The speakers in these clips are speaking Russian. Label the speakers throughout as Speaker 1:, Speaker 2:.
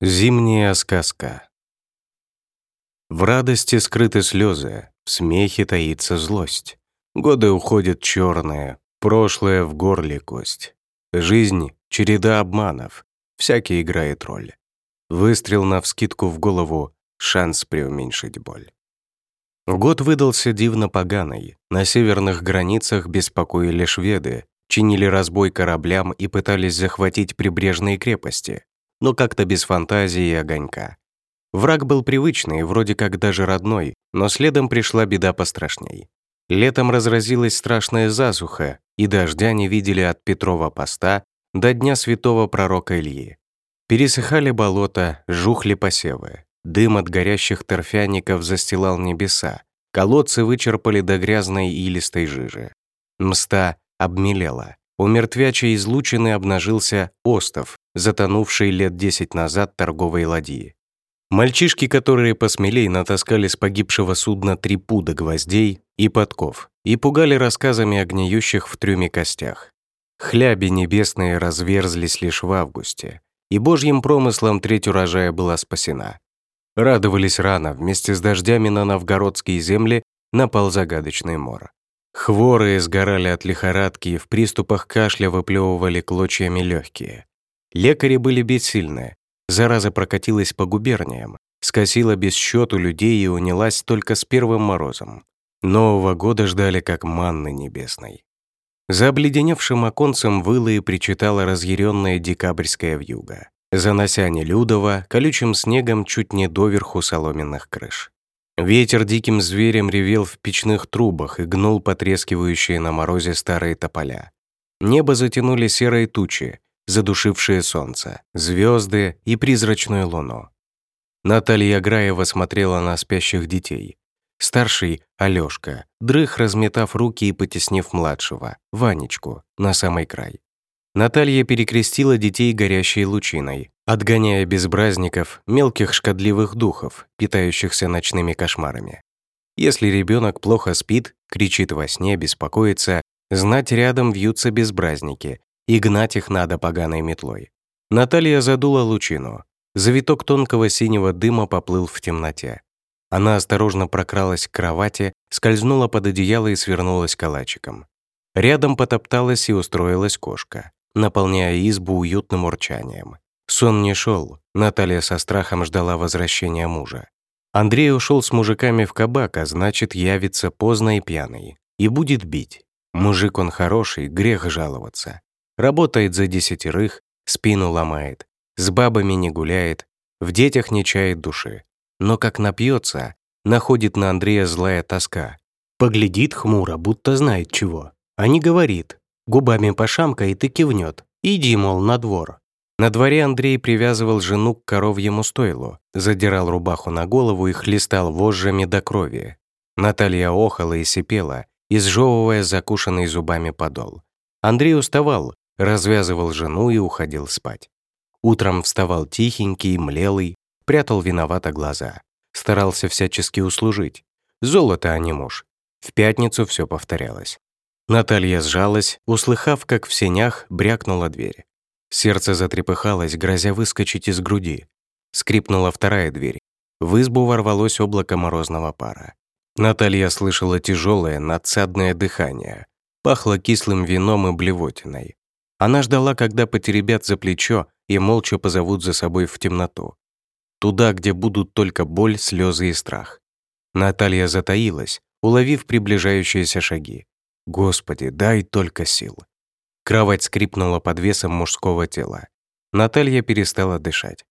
Speaker 1: Зимняя сказка. В радости скрыты слезы, в смехе таится злость. Годы уходят черные, прошлое в горле кость. Жизнь — череда обманов, всякий играет роль. Выстрел навскидку в голову — шанс преуменьшить боль. Год выдался дивно поганый. На северных границах беспокоили шведы, чинили разбой кораблям и пытались захватить прибрежные крепости но как-то без фантазии и огонька. Враг был привычный, вроде как даже родной, но следом пришла беда пострашней. Летом разразилась страшная засуха, и дождя не видели от Петрова поста до дня святого пророка Ильи. Пересыхали болота, жухли посевы. Дым от горящих торфяников застилал небеса. Колодцы вычерпали до грязной илистой жижи. Мста обмелела. У мертвячей излучины обнажился остов, затонувший лет десять назад торговой ладьи. Мальчишки, которые посмелей натаскали с погибшего судна три пуда гвоздей и подков и пугали рассказами о гниющих в трюме костях. Хляби небесные разверзлись лишь в августе, и божьим промыслом треть урожая была спасена. Радовались рано, вместе с дождями на новгородские земли напал загадочный мор. Хворые сгорали от лихорадки и в приступах кашля выплевывали клочьями легкие. Лекари были бессильны. Зараза прокатилась по губерниям, скосила без счету людей и унялась только с первым морозом. Нового года ждали как манны небесной. За обледеневшим оконцем выла и причитала разъяренная декабрьская вьюга, занося Нелюдова колючим снегом чуть не доверху соломенных крыш. Ветер диким зверем ревел в печных трубах и гнул потрескивающие на морозе старые тополя. Небо затянули серые тучи, задушившие солнце, звезды и призрачную луну. Наталья Граева смотрела на спящих детей. Старший, Алёшка, дрых, разметав руки и потеснив младшего, Ванечку, на самый край. Наталья перекрестила детей горящей лучиной, отгоняя безбразников, мелких шкодливых духов, питающихся ночными кошмарами. Если ребенок плохо спит, кричит во сне, беспокоится, знать рядом вьются безбразники, и гнать их надо поганой метлой. Наталья задула лучину. Завиток тонкого синего дыма поплыл в темноте. Она осторожно прокралась к кровати, скользнула под одеяло и свернулась калачиком. Рядом потопталась и устроилась кошка наполняя избу уютным урчанием. Сон не шел. Наталья со страхом ждала возвращения мужа. Андрей ушел с мужиками в кабак, а значит, явится поздно и пьяный. И будет бить. Мужик он хороший, грех жаловаться. Работает за десятерых, спину ломает, с бабами не гуляет, в детях не чает души. Но как напьется, находит на Андрея злая тоска. Поглядит хмуро, будто знает чего, а не говорит, Губами пошамкает и кивнет. «Иди, мол, на двор». На дворе Андрей привязывал жену к коровьему стойлу, задирал рубаху на голову и хлестал вожжами до крови. Наталья охала и сипела, изжевывая закушенный зубами подол. Андрей уставал, развязывал жену и уходил спать. Утром вставал тихенький, млелый, прятал виновато глаза. Старался всячески услужить. Золото, а не муж. В пятницу все повторялось. Наталья сжалась, услыхав, как в сенях брякнула дверь. Сердце затрепыхалось, грозя выскочить из груди. Скрипнула вторая дверь. В избу ворвалось облако морозного пара. Наталья слышала тяжелое, надсадное дыхание. Пахло кислым вином и блевотиной. Она ждала, когда потеребят за плечо и молча позовут за собой в темноту. Туда, где будут только боль, слезы и страх. Наталья затаилась, уловив приближающиеся шаги. Господи, дай только сил. Кровать скрипнула под весом мужского тела. Наталья перестала дышать.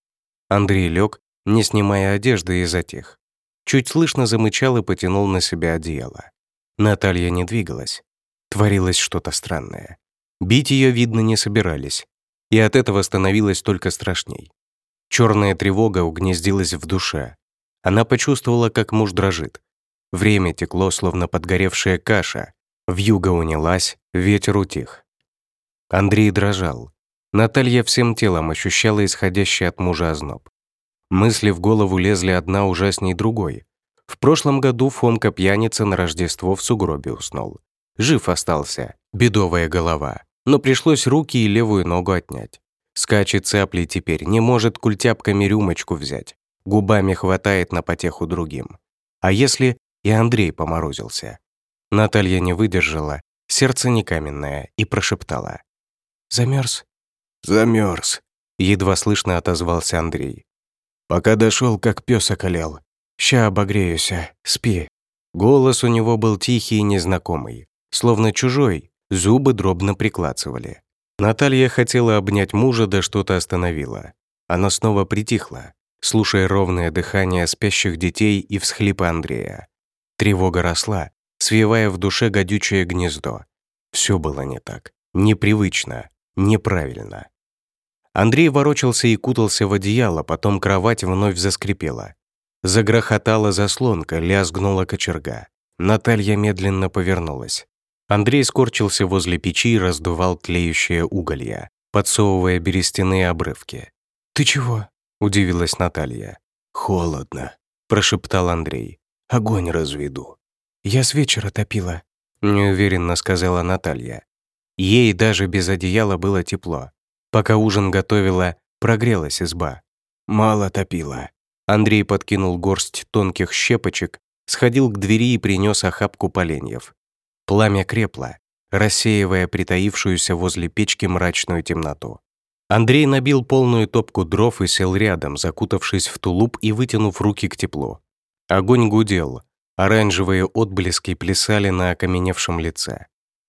Speaker 1: Андрей лег, не снимая одежды, и затих. Чуть слышно замычал и потянул на себя одеяло. Наталья не двигалась. Творилось что-то странное. Бить ее, видно, не собирались. И от этого становилось только страшней. Черная тревога угнездилась в душе. Она почувствовала, как муж дрожит. Время текло, словно подгоревшая каша, Вьюга унялась, ветер утих. Андрей дрожал. Наталья всем телом ощущала исходящий от мужа озноб. Мысли в голову лезли одна ужасней другой. В прошлом году Фомка пьяница на Рождество в сугробе уснул. Жив остался, бедовая голова, но пришлось руки и левую ногу отнять. Скачет цаплей теперь, не может культяпками рюмочку взять. Губами хватает на потеху другим. А если и Андрей поморозился? Наталья не выдержала, сердце не каменное, и прошептала. «Замерз?»
Speaker 2: «Замерз», —
Speaker 1: едва слышно отозвался Андрей.
Speaker 2: «Пока дошел, как пес околел. Ща обогреюся, спи».
Speaker 1: Голос у него был тихий и незнакомый, словно чужой, зубы дробно прикладывали. Наталья хотела обнять мужа, да что-то остановила. Она снова притихла, слушая ровное дыхание спящих детей и всхлипы Андрея. Тревога росла, свивая в душе гадючее гнездо. Все было не так, непривычно, неправильно. Андрей ворочался и кутался в одеяло, потом кровать вновь заскрипела. Загрохотала заслонка, лязгнула кочерга. Наталья медленно повернулась. Андрей скорчился возле печи и раздувал тлеющее уголья, подсовывая берестяные обрывки.
Speaker 2: «Ты чего?»
Speaker 1: — удивилась Наталья.
Speaker 2: «Холодно», —
Speaker 1: прошептал Андрей.
Speaker 2: «Огонь разведу».
Speaker 1: «Я с вечера топила», — неуверенно сказала Наталья. Ей даже без одеяла было тепло. Пока ужин готовила, прогрелась изба.
Speaker 2: «Мало топила».
Speaker 1: Андрей подкинул горсть тонких щепочек, сходил к двери и принес охапку поленьев. Пламя крепло, рассеивая притаившуюся возле печки мрачную темноту. Андрей набил полную топку дров и сел рядом, закутавшись в тулуп и вытянув руки к теплу. Огонь гудел, оранжевые отблески плясали на окаменевшем лице.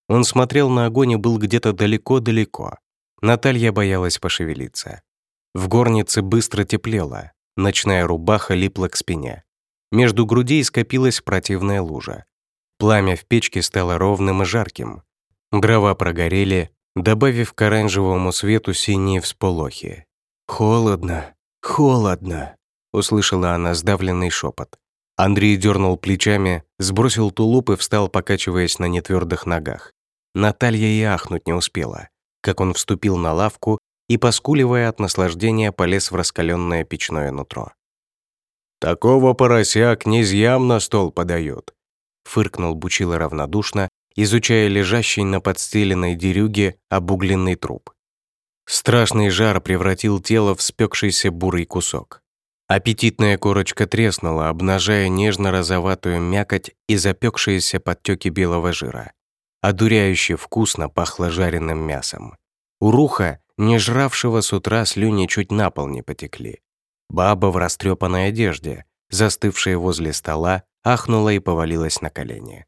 Speaker 1: Он смотрел на огонь и был где-то далеко-далеко. Наталья боялась пошевелиться. В горнице быстро теплело, ночная рубаха липла к спине. Между грудей скопилась противная лужа. Пламя в печке стало ровным и жарким. Дрова прогорели, добавив к оранжевому свету синие всполохи.
Speaker 2: «Холодно, холодно», — услышала она сдавленный шепот.
Speaker 1: Андрей дернул плечами, сбросил тулуп и встал, покачиваясь на нетвердых ногах. Наталья и ахнуть не успела, как он вступил на лавку и, поскуливая от наслаждения, полез в раскаленное печное нутро.
Speaker 2: «Такого порося князьям на стол подают»,
Speaker 1: фыркнул Бучила равнодушно, изучая лежащий на подстеленной дерюге обугленный труп. Страшный жар превратил тело в спекшийся бурый кусок. Аппетитная корочка треснула, обнажая нежно-розоватую мякоть и запекшиеся подтеки белого жира. Одуряюще вкусно пахло жареным мясом. У руха, не жравшего с утра, слюни чуть на пол не потекли. Баба в растрепанной одежде, застывшая возле стола, ахнула и повалилась на колени.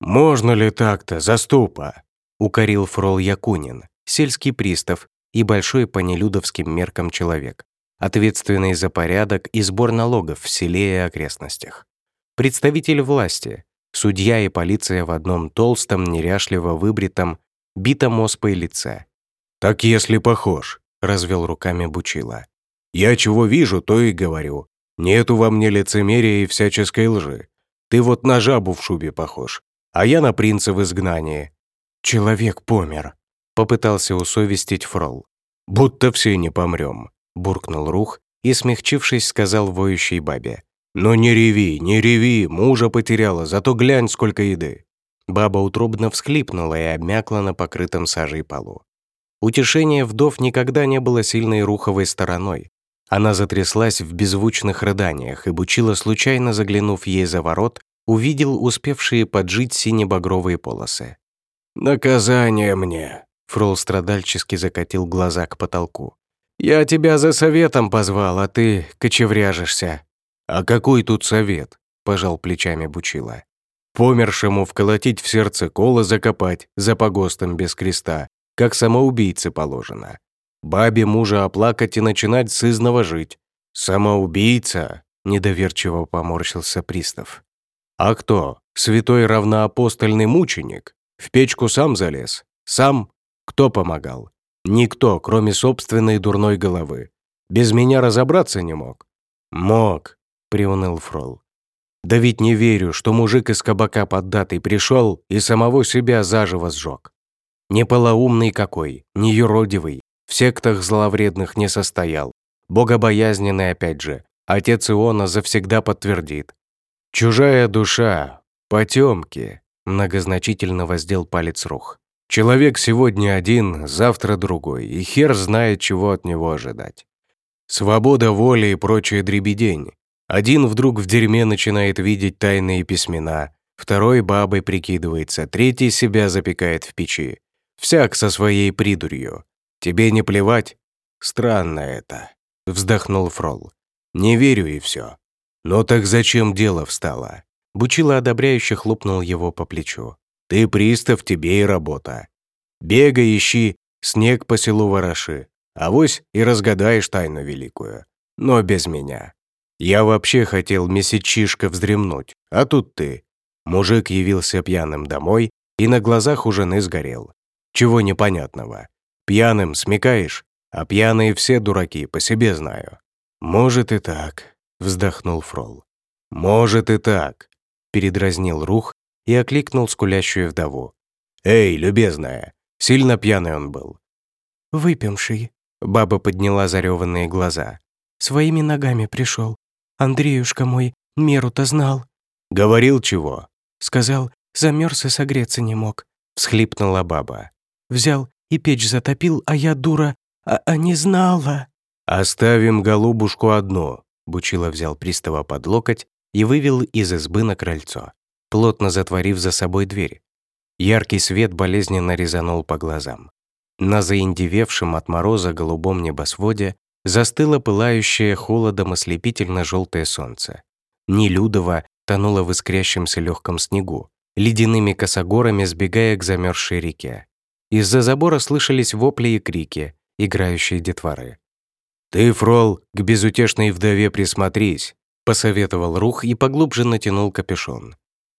Speaker 2: «Можно ли так-то, заступа?»
Speaker 1: — укорил фрол Якунин, сельский пристав и большой по нелюдовским меркам человек, ответственный за порядок и сбор налогов в селе и окрестностях. Представитель власти, судья и полиция в одном толстом, неряшливо выбритом, битом оспой лице.
Speaker 2: «Так если похож», — развел руками Бучила. «Я чего вижу, то и говорю. Нету во мне лицемерия и всяческой лжи. Ты вот на жабу в шубе похож, а я на принца в изгнании.
Speaker 1: Человек помер, попытался усовестить Фрол.
Speaker 2: Будто все не помрем,
Speaker 1: буркнул Рух и, смягчившись, сказал воющей бабе.
Speaker 2: «Ну не реви, не реви, мужа потеряла, зато глянь, сколько еды».
Speaker 1: Баба утробно всхлипнула и обмякла на покрытом сажей полу. Утешение вдов никогда не было сильной руховой стороной, она затряслась в беззвучных рыданиях, и Бучила, случайно заглянув ей за ворот, увидел успевшие поджить сине-багровые полосы.
Speaker 2: «Наказание мне!»
Speaker 1: Фрол страдальчески закатил глаза к потолку.
Speaker 2: «Я тебя за советом позвал, а ты кочевряжешься».
Speaker 1: «А какой тут совет?» – пожал плечами Бучила.
Speaker 2: «Помершему вколотить в сердце коло закопать за погостом без креста, как самоубийце положено. Бабе мужа оплакать и начинать сызново жить. Самоубийца, недоверчиво поморщился пристав. А кто? Святой равноапостольный мученик? В печку сам залез? Сам? Кто помогал? Никто, кроме собственной дурной головы. Без меня разобраться не мог. Мог, приуныл Фрол. Да ведь не верю, что мужик из кабака поддатый пришел и самого себя заживо сжег. Не полоумный какой, не юродивый, в сектах зловредных не состоял. Богобоязненный опять же. Отец Иона завсегда подтвердит. «Чужая душа, потемки», многозначительно воздел палец рух.
Speaker 1: Человек сегодня один, завтра другой, и хер знает, чего от него ожидать. Свобода воли и прочее дребедень. Один вдруг в дерьме начинает видеть тайные письмена, второй бабой прикидывается, третий себя запекает в печи. Всяк со своей придурью. Тебе не плевать? Странно это, вздохнул Фрол. Не верю и все. Но так зачем дело встало? Бучила одобряюще хлопнул его по плечу. Ты пристав, тебе и работа. Бегай, ищи, снег по селу вороши. Авось и разгадаешь тайну великую. Но без меня. Я вообще хотел месячишко вздремнуть, а тут ты. Мужик явился пьяным домой и на глазах у жены сгорел. Чего непонятного? Пьяным смекаешь? А пьяные все дураки, по себе знаю. Может и так, вздохнул Фрол. Может и так, передразнил Рух и окликнул скулящую вдову. «Эй, любезная, сильно пьяный он был».
Speaker 3: «Выпивший», — баба подняла зареванные глаза. «Своими ногами пришел. Андреюшка мой меру-то знал».
Speaker 1: «Говорил чего?»
Speaker 3: «Сказал, замерз и согреться не мог», — всхлипнула баба. «Взял и печь затопил, а я, дура, а, а не знала».
Speaker 1: «Оставим голубушку одну», — Бучила взял пристава под локоть и вывел из избы на крыльцо плотно затворив за собой дверь. Яркий свет болезненно резанул по глазам. На заиндевевшем от мороза голубом небосводе застыло пылающее холодом ослепительно желтое солнце. Нелюдово тонуло в искрящемся легком снегу, ледяными косогорами сбегая к замерзшей реке. Из-за забора слышались вопли и крики, играющие детворы. «Ты, Фрол, к безутешной вдове присмотрись», — посоветовал Рух и поглубже натянул капюшон.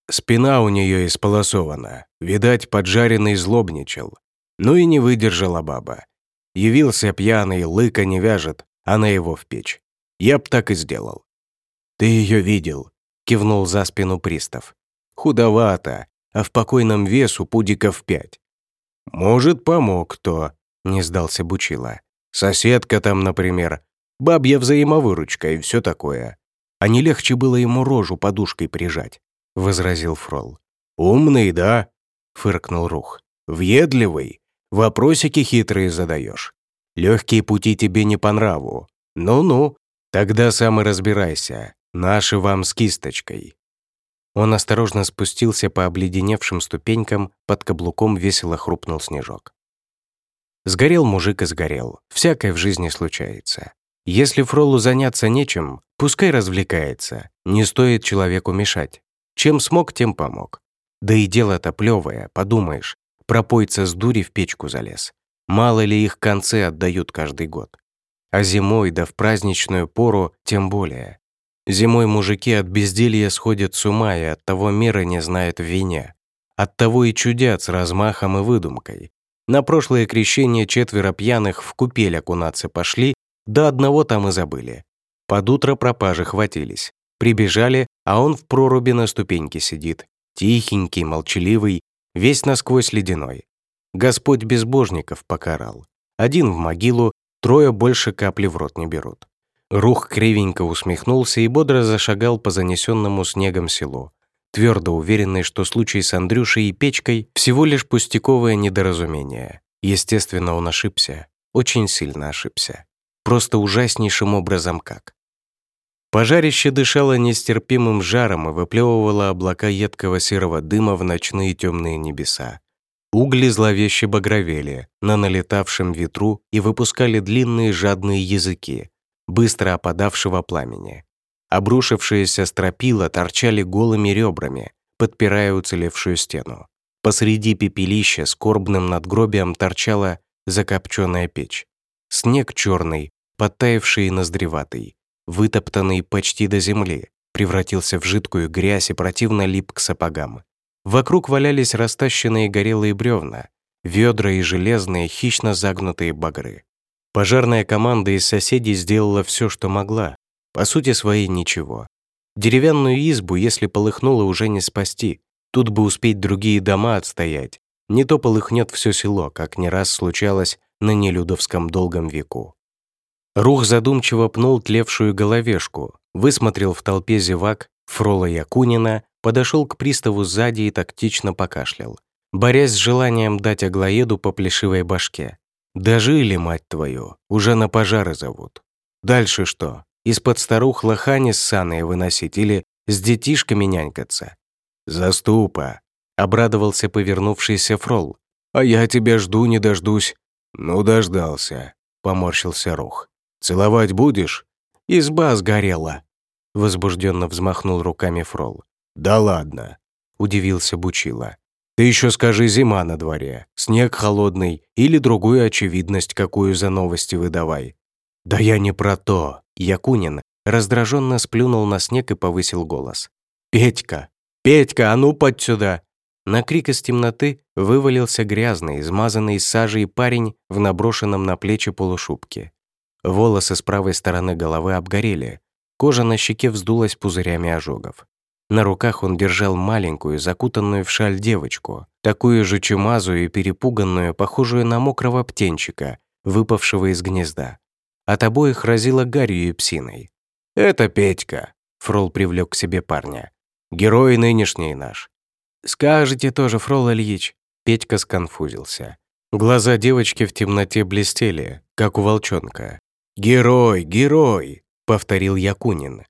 Speaker 1: Спина у нее исполосована, видать, поджаренный злобничал. Ну и не выдержала баба. Явился пьяный, лыка не вяжет, а на его в печь. Я б так и сделал. «Ты ее видел?» — кивнул за спину пристав. «Худовато, а в покойном весу пудиков пять». «Может, помог кто?» — не сдался Бучила. «Соседка там, например. Бабья взаимовыручка и все такое. А не легче было ему рожу подушкой прижать. — возразил Фрол. «Умный, да?» — фыркнул Рух. «Въедливый. Вопросики хитрые задаешь. Легкие пути тебе не по нраву. Ну-ну, тогда сам и разбирайся. Наши вам с кисточкой». Он осторожно спустился по обледеневшим ступенькам, под каблуком весело хрупнул снежок. Сгорел мужик и сгорел. Всякое в жизни случается. Если Фролу заняться нечем, пускай развлекается. Не стоит человеку мешать. Чем смог, тем помог. Да и дело-то плевое, подумаешь. Пропойца с дури в печку залез. Мало ли их концы отдают каждый год. А зимой, да в праздничную пору, тем более. Зимой мужики от безделья сходят с ума и от того меры не знают в вине. От того и чудят с размахом и выдумкой. На прошлое крещение четверо пьяных в купель окунаться пошли, да одного там и забыли. Под утро пропажи хватились. Прибежали, а он в проруби на ступеньке сидит, тихенький, молчаливый, весь насквозь ледяной. Господь безбожников покарал. Один в могилу, трое больше капли в рот не берут. Рух кривенько усмехнулся и бодро зашагал по занесенному снегом селу, твердо уверенный, что случай с Андрюшей и печкой всего лишь пустяковое недоразумение. Естественно, он ошибся, очень сильно ошибся. Просто ужаснейшим образом как. Пожарище дышало нестерпимым жаром и выплевывало облака едкого серого дыма в ночные темные небеса. Угли зловеще багровели на налетавшем ветру и выпускали длинные жадные языки, быстро опадавшего пламени. Обрушившиеся стропила торчали голыми ребрами, подпирая уцелевшую стену. Посреди пепелища скорбным надгробием торчала закопченная печь. Снег черный, подтаявший и ноздреватый, вытоптанный почти до земли, превратился в жидкую грязь и противно лип к сапогам. Вокруг валялись растащенные горелые бревна, ведра и железные, хищно загнутые багры. Пожарная команда из соседей сделала все, что могла. По сути своей ничего. Деревянную избу, если полыхнуло, уже не спасти. Тут бы успеть другие дома отстоять. Не то полыхнет все село, как не раз случалось на нелюдовском долгом веку. Рух задумчиво пнул тлевшую головешку, высмотрел в толпе зевак Фрола Якунина, подошел к приставу сзади и тактично покашлял. борясь с желанием дать Аглоеду по плешивой башке. «Дожили, мать твою, уже на пожары зовут. Дальше что? Из-под старух лохани с саной выносить или с детишками нянькаться?» «Заступа!» — обрадовался повернувшийся фрол. «А я тебя жду, не дождусь». «Ну, дождался», — поморщился Рух. «Целовать будешь?» «Изба сгорела», — возбужденно взмахнул руками фрол. «Да ладно», — удивился Бучила. «Ты еще скажи, зима на дворе, снег холодный или другую очевидность, какую за новости выдавай». «Да я не про то», — Якунин раздраженно сплюнул на снег и повысил голос. «Петька! Петька, а ну подь сюда!» На крик из темноты вывалился грязный, измазанный сажей парень в наброшенном на плечи полушубке. Волосы с правой стороны головы обгорели, кожа на щеке вздулась пузырями ожогов. На руках он держал маленькую, закутанную в шаль девочку, такую же чумазую и перепуганную, похожую на мокрого птенчика, выпавшего из гнезда. От обоих разило гарью и псиной. «Это Петька», — Фрол привлек к себе парня. «Герой нынешний наш. «Скажете тоже, Фрол Ильич». Петька сконфузился. Глаза девочки в темноте блестели, как у волчонка. «Герой, герой!» — повторил Якунин.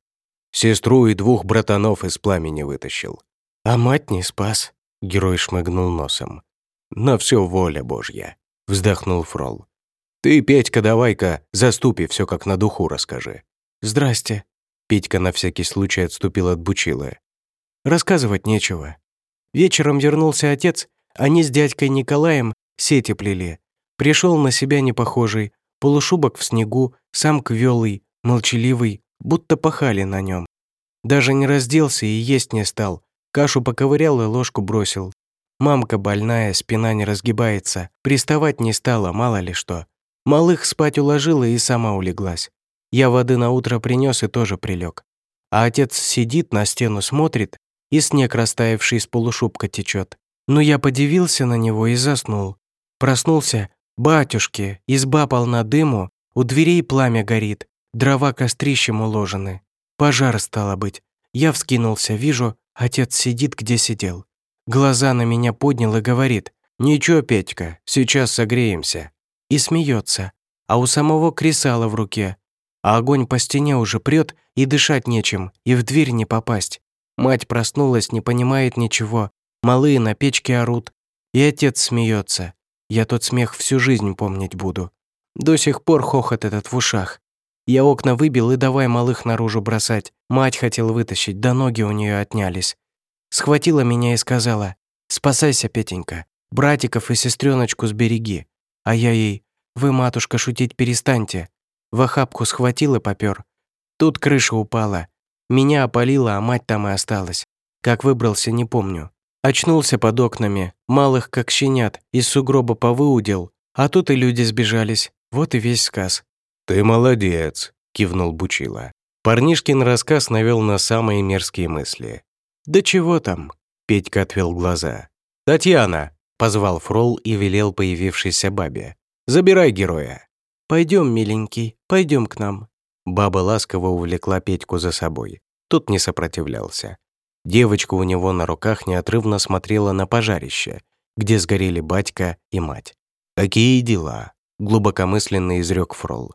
Speaker 1: Сестру и двух братанов из пламени вытащил. «А мать не спас», — герой шмыгнул носом. «На все воля Божья», — вздохнул Фрол. «Ты, Петька, давай-ка, заступи, все как на духу расскажи». «Здрасте», — Петька на всякий случай отступил от Бучилы. «Рассказывать нечего. Вечером вернулся отец, они с дядькой Николаем сети плели. Пришел на себя непохожий, полушубок в снегу, сам квелый, молчаливый, будто пахали на нем. Даже не разделся и есть не стал, кашу поковырял и ложку бросил. Мамка больная, спина не разгибается, приставать не стала, мало ли что. Малых спать уложила и сама улеглась. Я воды на утро принес и тоже прилег. А отец сидит на стену смотрит, и снег, растаявший из полушубка, течет. Но я подивился на него и заснул. Проснулся, батюшки, изба полна дыму, у дверей пламя горит, дрова кострищем уложены. Пожар стало быть. Я вскинулся, вижу, отец сидит, где сидел. Глаза на меня поднял и говорит, «Ничего, Петька, сейчас согреемся». И смеется, а у самого кресала в руке. А огонь по стене уже прет, и дышать нечем, и в дверь не попасть. Мать проснулась, не понимает ничего. Малые на печке орут. И отец смеется. Я тот смех всю жизнь помнить буду. До сих пор хохот этот в ушах. Я окна выбил и давай малых наружу бросать. Мать хотела вытащить, да ноги у нее отнялись. Схватила меня и сказала, «Спасайся, Петенька, братиков и сестреночку сбереги». А я ей, «Вы, матушка, шутить перестаньте». В охапку схватил и попёр. Тут крыша упала. Меня опалило, а мать там и осталась. Как выбрался, не помню. Очнулся под окнами, малых как щенят, из сугроба повыудил, а тут и люди сбежались. Вот и весь сказ. «Ты молодец», — кивнул Бучила. Парнишкин рассказ навел на самые мерзкие мысли.
Speaker 3: «Да чего там?»
Speaker 1: — Петька отвел глаза. «Татьяна!» — позвал Фрол и велел появившейся бабе. «Забирай героя».
Speaker 3: Пойдем, миленький, пойдем к нам».
Speaker 1: Баба ласково увлекла Петьку за собой. Тот не сопротивлялся. Девочка у него на руках неотрывно смотрела на пожарище, где сгорели батька и мать. «Такие дела», — глубокомысленно изрек Фрол.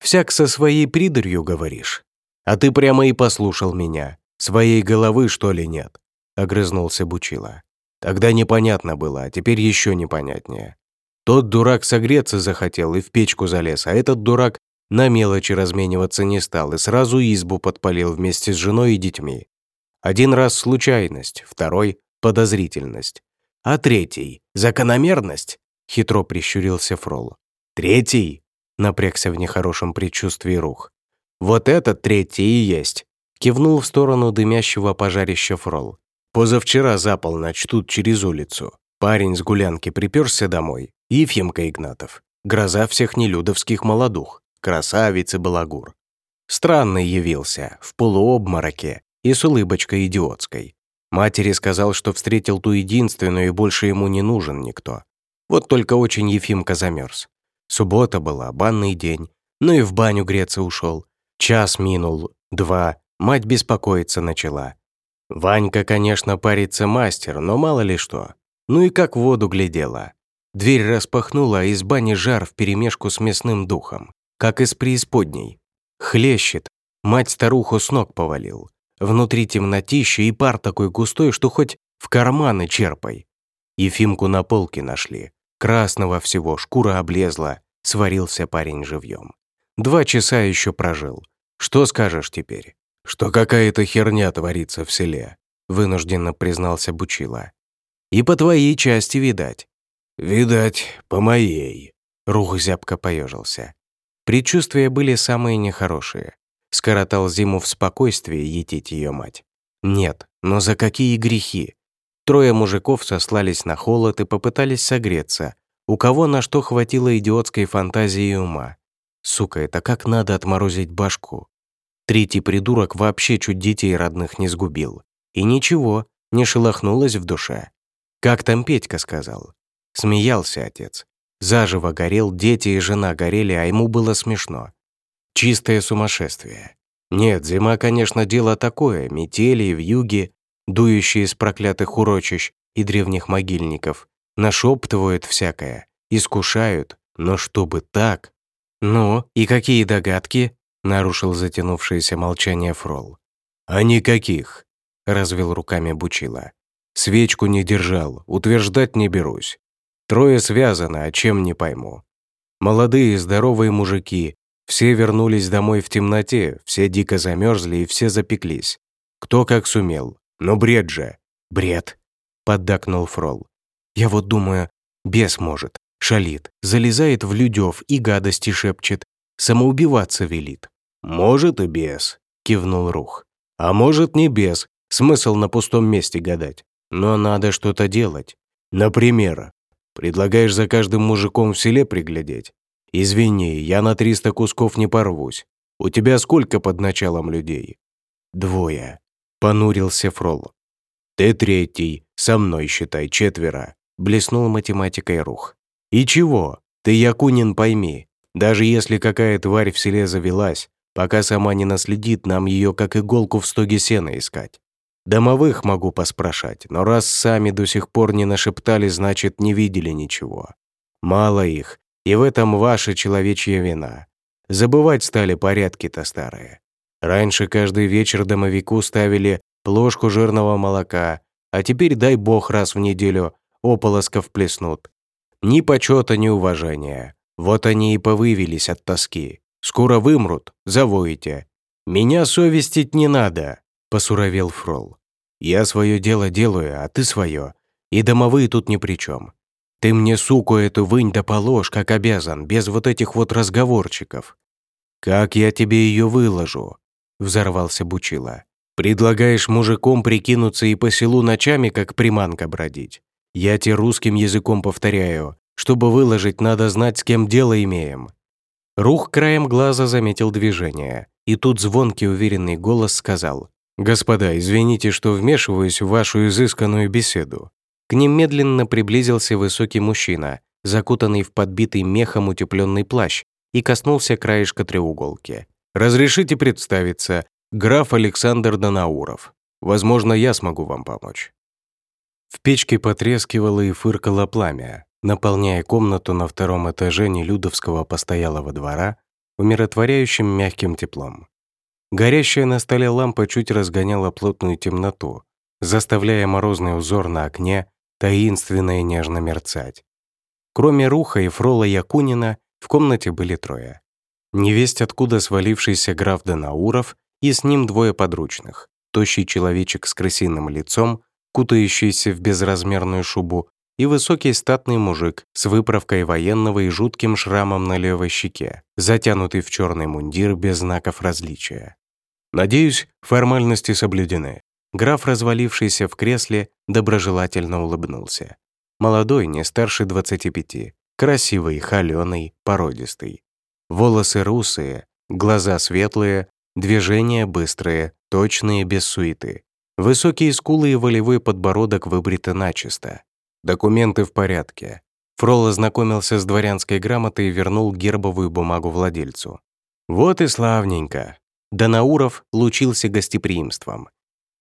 Speaker 1: «Всяк со своей придурью говоришь. А ты прямо и послушал меня. Своей головы, что ли, нет?» — огрызнулся Бучила. Тогда непонятно было, а теперь еще непонятнее. Тот дурак согреться захотел и в печку залез, а этот дурак на мелочи размениваться не стал и сразу избу подпалил вместе с женой и детьми. Один раз случайность, второй — подозрительность. А третий — закономерность, — хитро прищурился Фрол. Третий — напрягся в нехорошем предчувствии рух. Вот этот третий и есть, — кивнул в сторону дымящего пожарища Фрол. Позавчера за полночь тут через улицу. Парень с гулянки приперся домой. Ефимка Игнатов. Гроза всех нелюдовских молодух красавец и балагур. Странный явился, в полуобмороке и с улыбочкой идиотской. Матери сказал, что встретил ту единственную и больше ему не нужен никто. Вот только очень Ефимка замерз. Суббота была, банный день, ну и в баню греться ушел. Час минул, два, мать беспокоиться начала. Ванька, конечно, парится мастер, но мало ли что.
Speaker 2: Ну и как в воду глядела. Дверь распахнула, а из бани жар вперемешку с мясным духом, как из преисподней. Хлещет, мать старуху с ног повалил. Внутри темнотища и пар такой густой, что хоть в карманы черпай. Ефимку на полке нашли. Красного всего, шкура облезла. Сварился парень живьем. Два часа еще прожил. Что скажешь теперь? Что какая-то херня творится в селе, вынужденно признался Бучила. И по твоей части, видать. Видать, по моей. Рух зябко поежился. Предчувствия были самые нехорошие. Скоротал зиму в спокойствии етить ее мать. Нет, но за какие грехи? Трое мужиков сослались на холод и попытались согреться. У кого на что хватило идиотской фантазии и ума. Сука, это как надо отморозить башку. Третий придурок вообще чуть детей родных не сгубил. И ничего, не шелохнулось в душе. Как там Петька сказал? Смеялся отец. Заживо горел, дети и жена горели, а ему было смешно. Чистое сумасшествие. Нет, зима, конечно, дело такое, метели в дующие из проклятых урочищ и древних могильников, нашептывают всякое, искушают, но чтобы так... «Ну, и какие догадки?» — нарушил затянувшееся молчание Фрол. «А никаких», — развел руками Бучила. «Свечку не держал, утверждать не берусь. Трое связаны, а чем не пойму. Молодые здоровые мужики, все вернулись домой в темноте, все дико замерзли и все запеклись. Кто как сумел. Но бред же. Бред, поддакнул Фрол. Я вот думаю, бес может, шалит, залезает в людев и гадости шепчет, самоубиваться велит. Может и бес, кивнул Рух. А может не бес, смысл на пустом месте гадать. Но надо что-то делать. Например, Предлагаешь за каждым мужиком в селе приглядеть? Извини, я на 300 кусков не порвусь. У тебя сколько под началом людей? Двое. Понурился Фрол. Ты третий, со мной считай четверо. Блеснул математикой рух. И чего? Ты, Якунин, пойми, даже если какая тварь в селе завелась, пока сама не наследит, нам ее как иголку в стоге сена искать. Домовых могу поспрашать, но раз сами до сих пор не нашептали, значит, не видели ничего. Мало их, и в этом ваша человечья вина. Забывать стали порядки-то старые. Раньше каждый вечер домовику ставили плошку жирного молока, а теперь, дай бог, раз в неделю ополосков плеснут. Ни почета, ни уважения. Вот они и повывелись от тоски. Скоро вымрут, завоите. Меня совестить не надо, посуровел Фрол. «Я свое дело делаю, а ты свое. И домовые тут ни при чем. Ты мне, суку, эту вынь да положь, как обязан, без вот этих вот разговорчиков». «Как я тебе ее выложу?» — взорвался Бучила. «Предлагаешь мужиком прикинуться и по селу ночами, как приманка бродить? Я тебе русским языком повторяю. Чтобы выложить, надо знать, с кем дело имеем». Рух краем глаза заметил движение, и тут звонкий уверенный голос сказал «Господа, извините, что вмешиваюсь в вашу изысканную беседу». К ним медленно приблизился высокий мужчина, закутанный в подбитый мехом утепленный плащ, и коснулся краешка треуголки. «Разрешите представиться, граф Александр Данауров. Возможно, я смогу вам помочь». В печке потрескивало и фыркало пламя, наполняя комнату на втором этаже Нелюдовского постоялого двора умиротворяющим мягким теплом. Горящая на столе лампа чуть разгоняла плотную темноту, заставляя морозный узор на окне таинственно и нежно мерцать. Кроме Руха и Фрола Якунина, в комнате были трое. Невесть откуда свалившийся граф Данауров и с ним двое подручных. Тощий человечек с крысиным лицом, кутающийся в безразмерную шубу, и высокий статный мужик с выправкой военного и жутким шрамом на левой щеке, затянутый в черный мундир без знаков различия. Надеюсь, формальности соблюдены. Граф, развалившийся в кресле, доброжелательно улыбнулся. Молодой, не старше 25, красивый, холёный, породистый. Волосы русые, глаза светлые, движения быстрые, точные, без суеты. Высокие скулы и волевой подбородок выбриты начисто. Документы в порядке. Фрол ознакомился с дворянской грамотой и вернул гербовую бумагу владельцу. «Вот и славненько. Данауров лучился гостеприимством.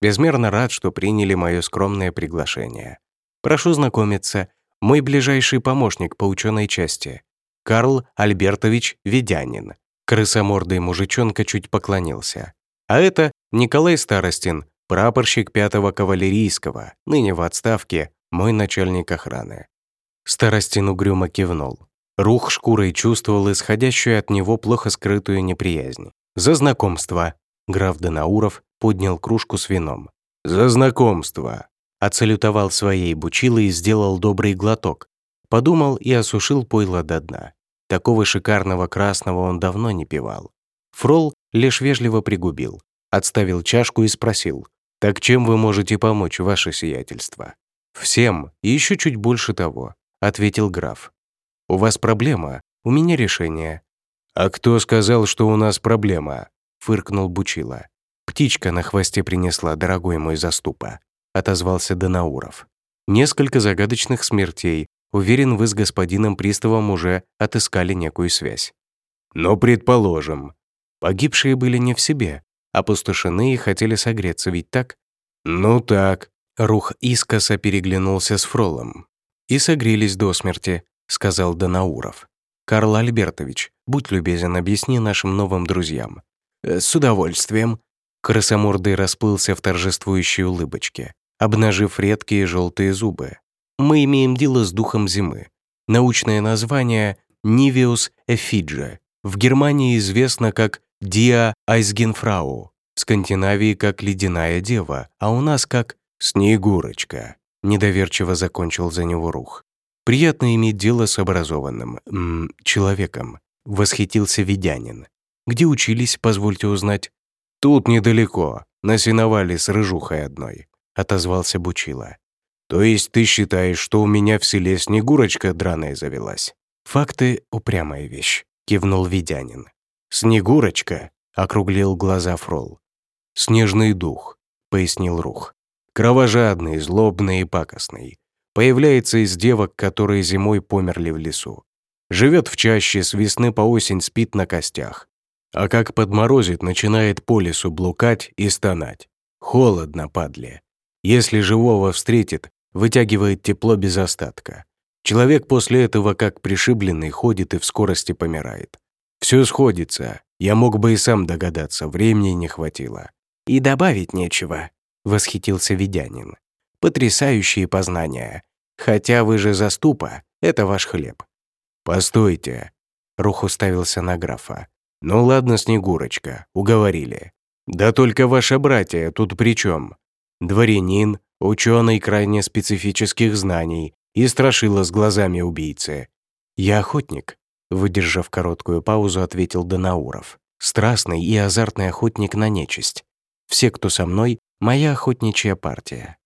Speaker 2: Безмерно рад, что приняли мое скромное приглашение.
Speaker 3: Прошу знакомиться. Мой ближайший помощник по ученой части. Карл Альбертович Ведянин». Крысомордый мужичонка чуть поклонился. «А это Николай Старостин, прапорщик пятого кавалерийского, ныне в отставке, мой начальник охраны». Старостин угрюмо кивнул. Рух шкурой чувствовал исходящую от него плохо скрытую неприязнь. «За знакомство!» Граф Данауров поднял кружку с вином. «За знакомство!» Оцалютовал своей бучилой и сделал добрый глоток. Подумал и осушил пойло до дна. Такого шикарного красного он давно не пивал. Фрол лишь вежливо пригубил, отставил чашку и спросил, «Так чем вы можете помочь, ваше сиятельство?» «Всем, и еще чуть больше того», — ответил граф. «У вас проблема, у меня решение». «А кто сказал, что у нас проблема?» — фыркнул Бучила. «Птичка на хвосте принесла, дорогой мой заступа», — отозвался Данауров. «Несколько загадочных смертей. Уверен, вы с господином приставом уже отыскали некую связь». «Но предположим». Погибшие были не в себе, опустошены и хотели согреться, ведь так? «Ну так». Рух искоса переглянулся с Фролом. «И согрелись до смерти», сказал Данауров. «Карл Альбертович, будь любезен, объясни нашим новым друзьям». «Э, «С удовольствием». Красомордый расплылся в торжествующей улыбочке, обнажив редкие желтые зубы. «Мы имеем дело с духом зимы. Научное название — Нивиус эфиджа. В Германии известно как Диа Айсгенфрау, в Скандинавии как Ледяная Дева, а у нас как Снегурочка. Недоверчиво закончил за него рух. Приятно иметь дело с образованным м -м, человеком, восхитился Ведянин. Где учились, позвольте узнать? Тут недалеко, на сеновале с рыжухой одной, отозвался Бучила. То есть ты считаешь, что у меня в селе Снегурочка драная завелась? Факты — упрямая вещь, кивнул Ведянин. Снегурочка, округлил глаза Фрол. Снежный дух, пояснил Рух. Кровожадный, злобный и пакостный Появляется из девок, которые зимой померли в лесу. Живет в чаще, с весны по осень спит на костях. А как подморозит, начинает по лесу блукать и стонать. Холодно, падле. Если живого встретит, вытягивает тепло без остатка. Человек после этого, как пришибленный, ходит и в скорости помирает. Все сходится. Я мог бы и сам догадаться, времени не хватило. «И добавить нечего», — восхитился Ведянин. «Потрясающие познания. Хотя вы же заступа, это ваш хлеб». «Постойте», — Рух уставился на графа. «Ну ладно, Снегурочка, уговорили. Да только ваша братья тут при чем? Дворянин, ученый крайне специфических знаний и страшила с глазами убийцы. Я охотник», — выдержав короткую паузу, ответил Данауров. «Страстный и азартный охотник на нечисть. Все, кто со мной, моя охотничья партия».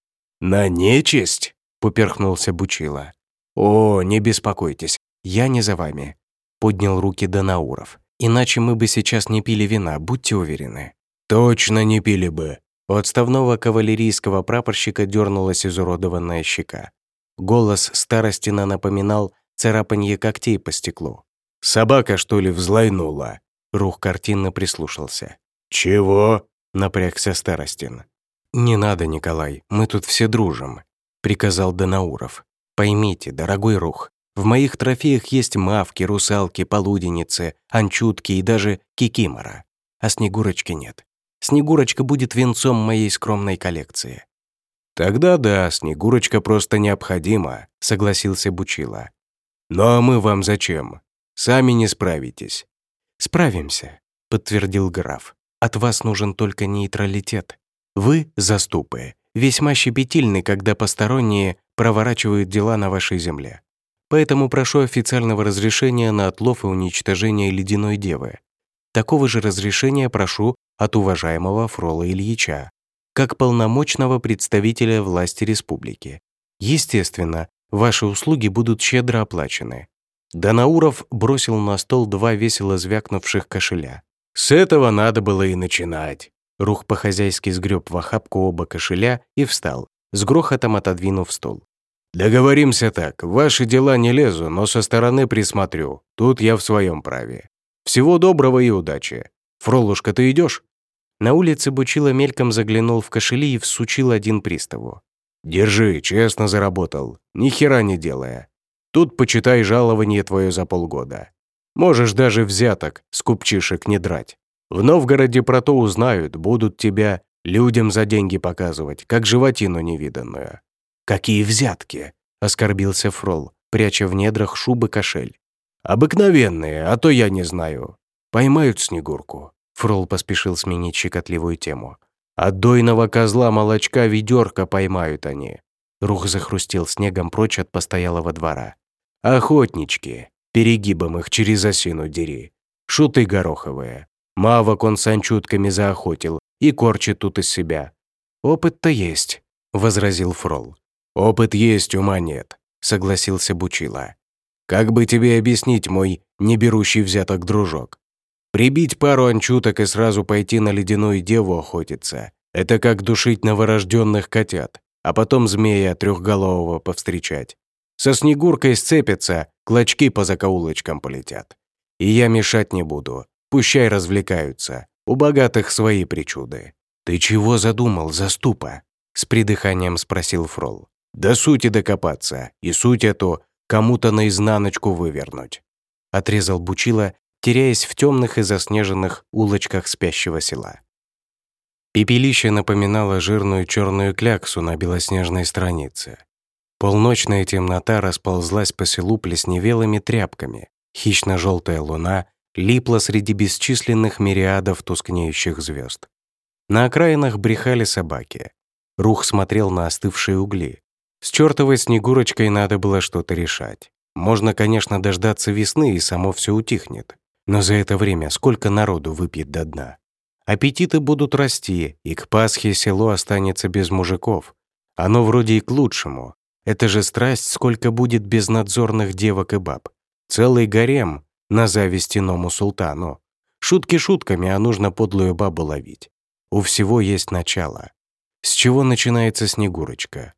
Speaker 3: «На нечисть?» поперхнулся Бучила. «О, не беспокойтесь, я не за вами», — поднял руки Данауров. «Иначе мы бы сейчас не пили вина, будьте уверены». «Точно не пили бы». У отставного кавалерийского прапорщика дернулась изуродованная щека. Голос Старостина напоминал царапанье когтей по стеклу. «Собака, что ли, взлайнула?» Рух картинно прислушался. «Чего?» — напрягся Старостин. «Не надо, Николай, мы тут все дружим приказал Данауров. «Поймите, дорогой Рух, в моих трофеях есть мавки, русалки, полуденницы, анчутки и даже кикимора. А Снегурочки нет. Снегурочка будет венцом моей скромной коллекции». «Тогда да, Снегурочка просто необходима», — согласился Бучила. «Ну а мы вам зачем? Сами не справитесь». «Справимся», — подтвердил граф. «От вас нужен только нейтралитет. Вы — заступы, весьма щепетильны, когда посторонние проворачивают дела на вашей земле. Поэтому прошу официального разрешения на отлов и уничтожение ледяной девы. Такого же разрешения прошу от уважаемого Фрола Ильича, как полномочного представителя власти республики. Естественно, ваши услуги будут щедро оплачены. Данауров бросил на стол два весело звякнувших кошеля. «С этого надо было и начинать. Рух по-хозяйски сгреб в охапку оба кошеля и встал, с грохотом отодвинув стол. «Договоримся так. Ваши дела не лезу, но со стороны присмотрю. Тут я в своем праве. Всего доброго и удачи. Фролушка, ты идешь? На улице Бучила мельком заглянул в кошели и всучил один приставу.
Speaker 2: Держи, честно заработал, ни хера не делая. Тут почитай жалование твое за полгода. Можешь даже взяток с купчишек не драть. В Новгороде про то узнают, будут тебя людям за деньги показывать, как животину невиданную».
Speaker 3: «Какие взятки?» — оскорбился Фрол, пряча в недрах шубы кошель.
Speaker 2: «Обыкновенные, а то я не знаю. Поймают Снегурку».
Speaker 3: Фрол поспешил сменить щекотливую тему.
Speaker 2: «От дойного козла молочка ведерко поймают они».
Speaker 3: Рух захрустел снегом прочь от постоялого двора.
Speaker 2: «Охотнички, перегибом их через осину дери. Шуты гороховые. Мавок он с анчутками заохотил и корчит тут из себя».
Speaker 3: «Опыт-то есть», — возразил Фрол.
Speaker 2: «Опыт есть, ума нет», — согласился Бучила. «Как бы тебе объяснить, мой не берущий взяток дружок? Прибить пару анчуток и сразу пойти на ледяную деву охотиться — это как душить новорожденных котят, а потом змея трехголового повстречать. Со Снегуркой сцепятся, клочки по закоулочкам полетят. И я мешать не буду, пущай развлекаются, у богатых свои причуды».
Speaker 3: «Ты чего задумал, заступа?» — с придыханием спросил Фрол.
Speaker 2: До сути докопаться, и суть эту кому-то наизнаночку вывернуть.
Speaker 3: Отрезал Бучила, теряясь в темных и заснеженных улочках спящего села. Пепелище напоминало жирную черную кляксу на белоснежной странице. Полночная темнота расползлась по селу плесневелыми тряпками. Хищно-желтая луна липла среди бесчисленных мириадов тускнеющих звезд. На окраинах брехали собаки. Рух смотрел на остывшие угли. С чертовой Снегурочкой надо было что-то решать. Можно, конечно, дождаться весны, и само все утихнет. Но за это время сколько народу выпьет до дна? Аппетиты будут расти, и к Пасхе село останется без мужиков. Оно вроде и к лучшему. Это же страсть, сколько будет безнадзорных девок и баб. Целый гарем на зависть иному султану. Шутки шутками, а нужно подлую бабу ловить. У всего есть начало. С чего начинается Снегурочка?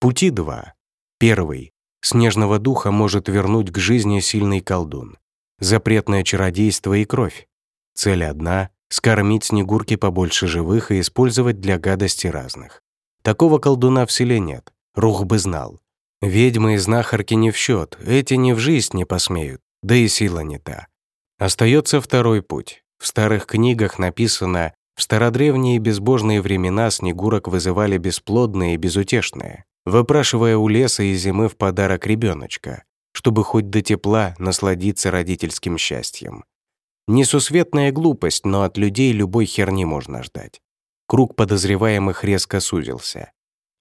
Speaker 3: Пути два. Первый. Снежного духа может вернуть к жизни сильный колдун. Запретное чародейство и кровь. Цель одна — скормить Снегурке побольше живых и использовать для гадости разных. Такого колдуна в селе нет. Рух бы знал. Ведьмы и знахарки не в счет, эти ни в жизнь не посмеют, да и сила не та. Остается второй путь. В старых книгах написано, в стародревние безбожные времена снегурок вызывали бесплодные и безутешные выпрашивая у леса и зимы в подарок ребеночка, чтобы хоть до тепла насладиться родительским счастьем. Несусветная глупость, но от людей любой херни можно ждать. Круг подозреваемых резко сузился.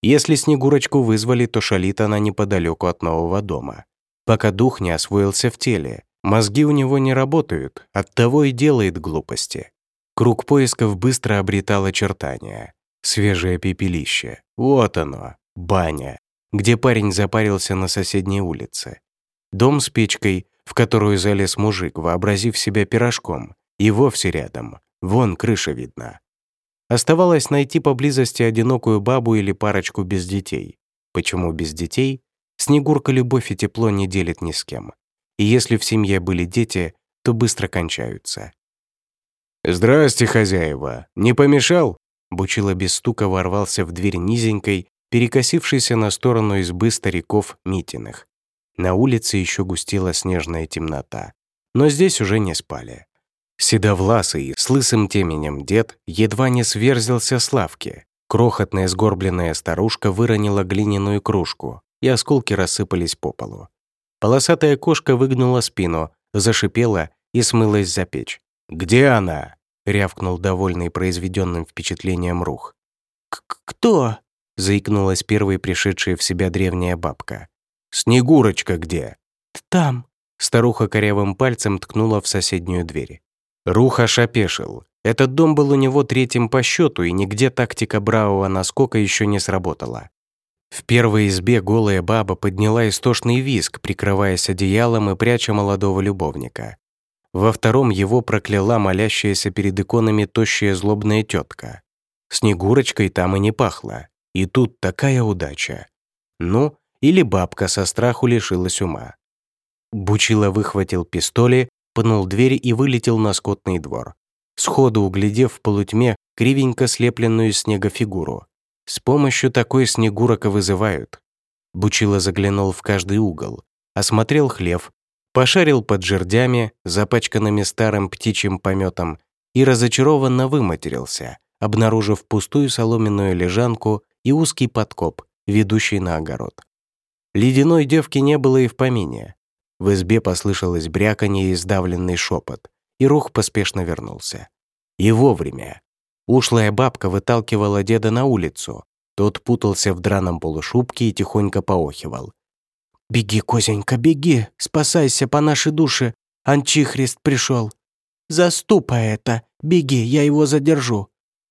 Speaker 3: Если Снегурочку вызвали, то шалит она неподалеку от нового дома. Пока дух не освоился в теле, мозги у него не работают, оттого и делает глупости. Круг поисков быстро обретал очертания. Свежее пепелище. Вот оно, баня, где парень запарился на соседней улице. Дом с печкой, в которую залез мужик, вообразив себя пирожком, и вовсе рядом, вон крыша видна. Оставалось найти поблизости одинокую бабу или парочку без детей. Почему без детей? Снегурка любовь и тепло не делит ни с кем. И если в семье были дети, то быстро кончаются.
Speaker 2: «Здрасте, хозяева! Не помешал?»
Speaker 3: Бучила без стука ворвался в дверь низенькой, перекосившийся на сторону избы стариков Митиных. На улице еще густела снежная темнота, но здесь уже не спали. Седовласый, с лысым теменем дед едва не сверзился с лавки. Крохотная сгорбленная старушка выронила глиняную кружку, и осколки рассыпались по полу. Полосатая кошка выгнула спину, зашипела и смылась за печь.
Speaker 2: «Где она?»
Speaker 3: — рявкнул довольный произведенным впечатлением рух.
Speaker 4: «Кто?»
Speaker 3: Заикнулась первой пришедшая в себя древняя бабка.
Speaker 2: «Снегурочка где?»
Speaker 4: «Там».
Speaker 3: Старуха корявым пальцем ткнула в соседнюю дверь. Рух аж опешил. Этот дом был у него третьим по счету, и нигде тактика бравого наскока еще не сработала. В первой избе голая баба подняла истошный визг, прикрываясь одеялом и пряча молодого любовника. Во втором его прокляла молящаяся перед иконами тощая злобная тетка. Снегурочкой там и не пахло. И тут такая удача. Ну, или бабка со страху лишилась ума. Бучила выхватил пистоли, пнул дверь и вылетел на скотный двор. Сходу углядев в полутьме кривенько слепленную снега фигуру. С помощью такой снегурок и вызывают. Бучила заглянул в каждый угол, осмотрел хлев, пошарил под жердями, запачканными старым птичьим пометом, и разочарованно выматерился, обнаружив пустую соломенную лежанку и узкий подкоп, ведущий на огород. Ледяной девки не было и в помине. В избе послышалось бряканье и сдавленный шепот, и Рух поспешно вернулся. И вовремя. Ушлая бабка выталкивала деда на улицу. Тот путался в драном полушубке и тихонько поохивал.
Speaker 4: «Беги, Козенька, беги, спасайся по нашей душе, Анчихрист пришел. Заступа это, беги, я его задержу».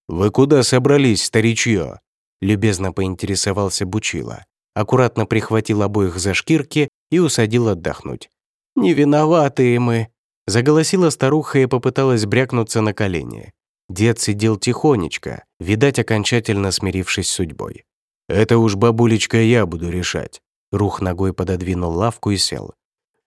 Speaker 3: «Вы куда собрались, старичье?» Любезно поинтересовался Бучила. Аккуратно прихватил обоих за шкирки и усадил отдохнуть.
Speaker 4: «Не виноватые мы»,
Speaker 3: Заголосила старуха и попыталась брякнуться на колени. Дед сидел тихонечко, видать, окончательно смирившись с судьбой. «Это уж, бабулечка, я буду решать». Рух ногой пододвинул лавку и сел.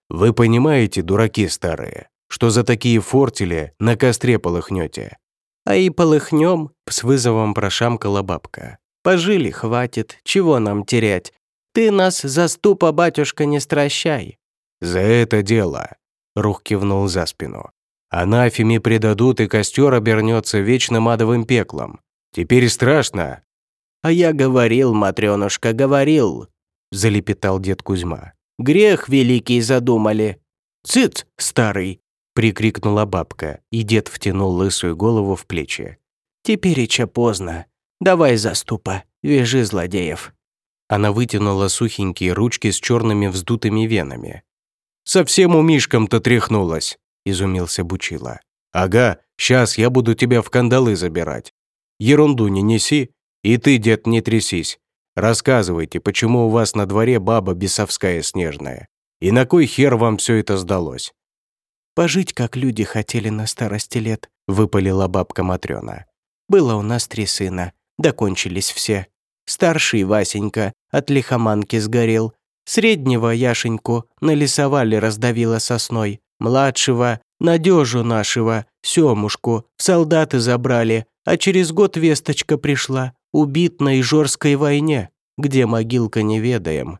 Speaker 3: «Вы понимаете, дураки старые, что за такие фортили на костре полыхнете?»
Speaker 4: «А и полыхнем», — с вызовом прошамкала бабка. «Пожили, хватит, чего нам терять? Ты нас за ступа, батюшка, не стращай».
Speaker 3: «За это дело Рух кивнул за спину. «Анафеме предадут, и костер обернется вечным адовым пеклом. Теперь страшно».
Speaker 4: «А я говорил, Матрёнушка, говорил», — залепетал дед Кузьма. «Грех великий задумали». «Цыц, старый!» — прикрикнула бабка, и дед втянул лысую голову в плечи. «Теперь еще поздно. Давай заступа, вяжи злодеев».
Speaker 3: Она вытянула сухенькие ручки с черными вздутыми венами, Совсем у Мишкам-то тряхнулась», — изумился Бучила. «Ага, сейчас я буду тебя в кандалы забирать. Ерунду не неси, и ты, дед, не трясись. Рассказывайте, почему у вас на дворе баба бесовская снежная? И на кой хер вам все это сдалось?»
Speaker 4: «Пожить, как люди хотели на старости лет», — выпалила бабка Матрёна. «Было у нас три сына, докончились все. Старший Васенька от лихоманки сгорел, Среднего Яшеньку на лесовале раздавила сосной. Младшего, надежу нашего, Семушку, солдаты забрали, а через год весточка пришла. Убит на Ижорской войне, где могилка не ведаем.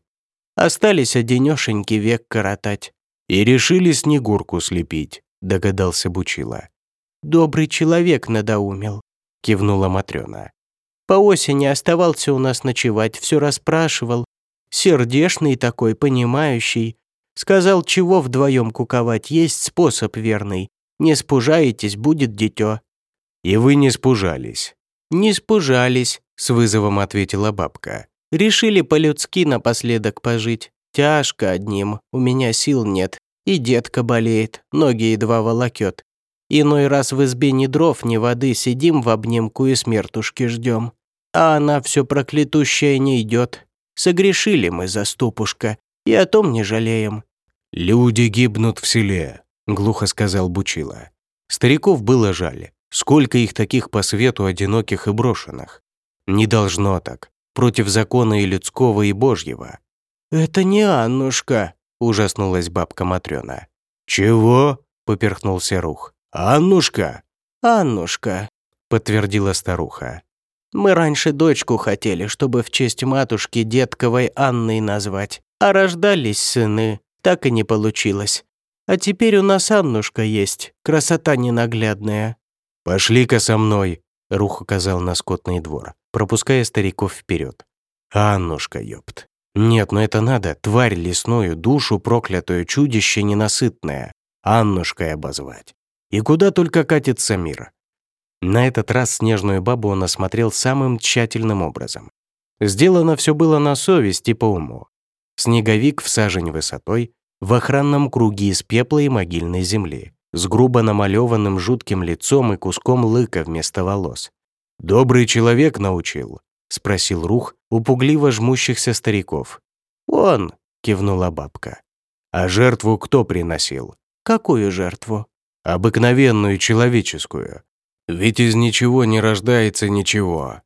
Speaker 4: Остались одинешеньки век коротать.
Speaker 3: И решили Снегурку слепить, догадался Бучила.
Speaker 4: «Добрый человек надоумил», — кивнула Матрёна. «По осени оставался у нас ночевать, все расспрашивал, сердешный такой, понимающий. Сказал, чего вдвоем куковать, есть способ верный. Не спужаетесь, будет дитё».
Speaker 3: «И вы не спужались?»
Speaker 4: «Не спужались», — с вызовом ответила бабка. «Решили по-людски напоследок пожить. Тяжко одним, у меня сил нет. И детка болеет, ноги едва волокет. Иной раз в избе ни дров, ни воды, сидим в обнимку и смертушки ждем. А она все проклятущая не идет. Согрешили мы, заступушка, и о том не жалеем».
Speaker 3: «Люди гибнут в селе», — глухо сказал Бучила. Стариков было жаль. Сколько их таких по свету одиноких и брошенных. Не должно так. Против закона и людского, и божьего.
Speaker 4: «Это не Аннушка», — ужаснулась бабка Матрёна.
Speaker 3: «Чего?» — поперхнулся Рух. «Аннушка?»
Speaker 4: «Аннушка», — подтвердила старуха. Мы раньше дочку хотели, чтобы в честь матушки детковой Анной назвать. А рождались сыны, так и не получилось. А теперь у нас Аннушка есть, красота ненаглядная».
Speaker 3: «Пошли-ка со мной», — Рух указал на скотный двор, пропуская стариков вперед. «Аннушка, ёпт. Нет, ну это надо, тварь лесную, душу проклятую, чудище ненасытное. Аннушкой обозвать. И куда только катится мир. На этот раз снежную бабу он осмотрел самым тщательным образом. Сделано все было на совесть и по уму. Снеговик в сажень высотой, в охранном круге из пепла и могильной земли, с грубо намалеванным жутким лицом и куском лыка вместо волос. «Добрый человек научил?» — спросил Рух у пугливо жмущихся стариков.
Speaker 4: «Он!» — кивнула бабка.
Speaker 3: «А жертву кто приносил?»
Speaker 4: «Какую жертву?»
Speaker 3: «Обыкновенную человеческую. Ведь из ничего не рождается ничего.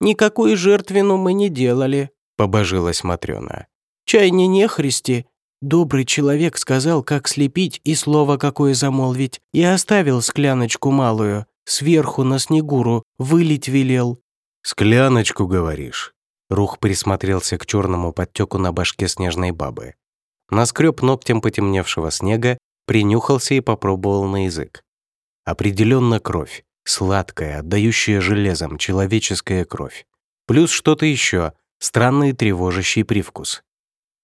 Speaker 4: Никакую жертвину мы не делали, побожилась Матрёна. Чай не нехристи. Добрый человек сказал, как слепить и слово какое замолвить, и оставил скляночку малую, сверху на снегуру, вылить велел.
Speaker 1: «Скляночку, говоришь?» Рух присмотрелся к черному подтеку на башке снежной бабы. Наскреб ногтем потемневшего снега, принюхался и попробовал на язык. Определенно кровь. Сладкая, отдающая железом, человеческая кровь. Плюс что-то еще, странный тревожащий привкус.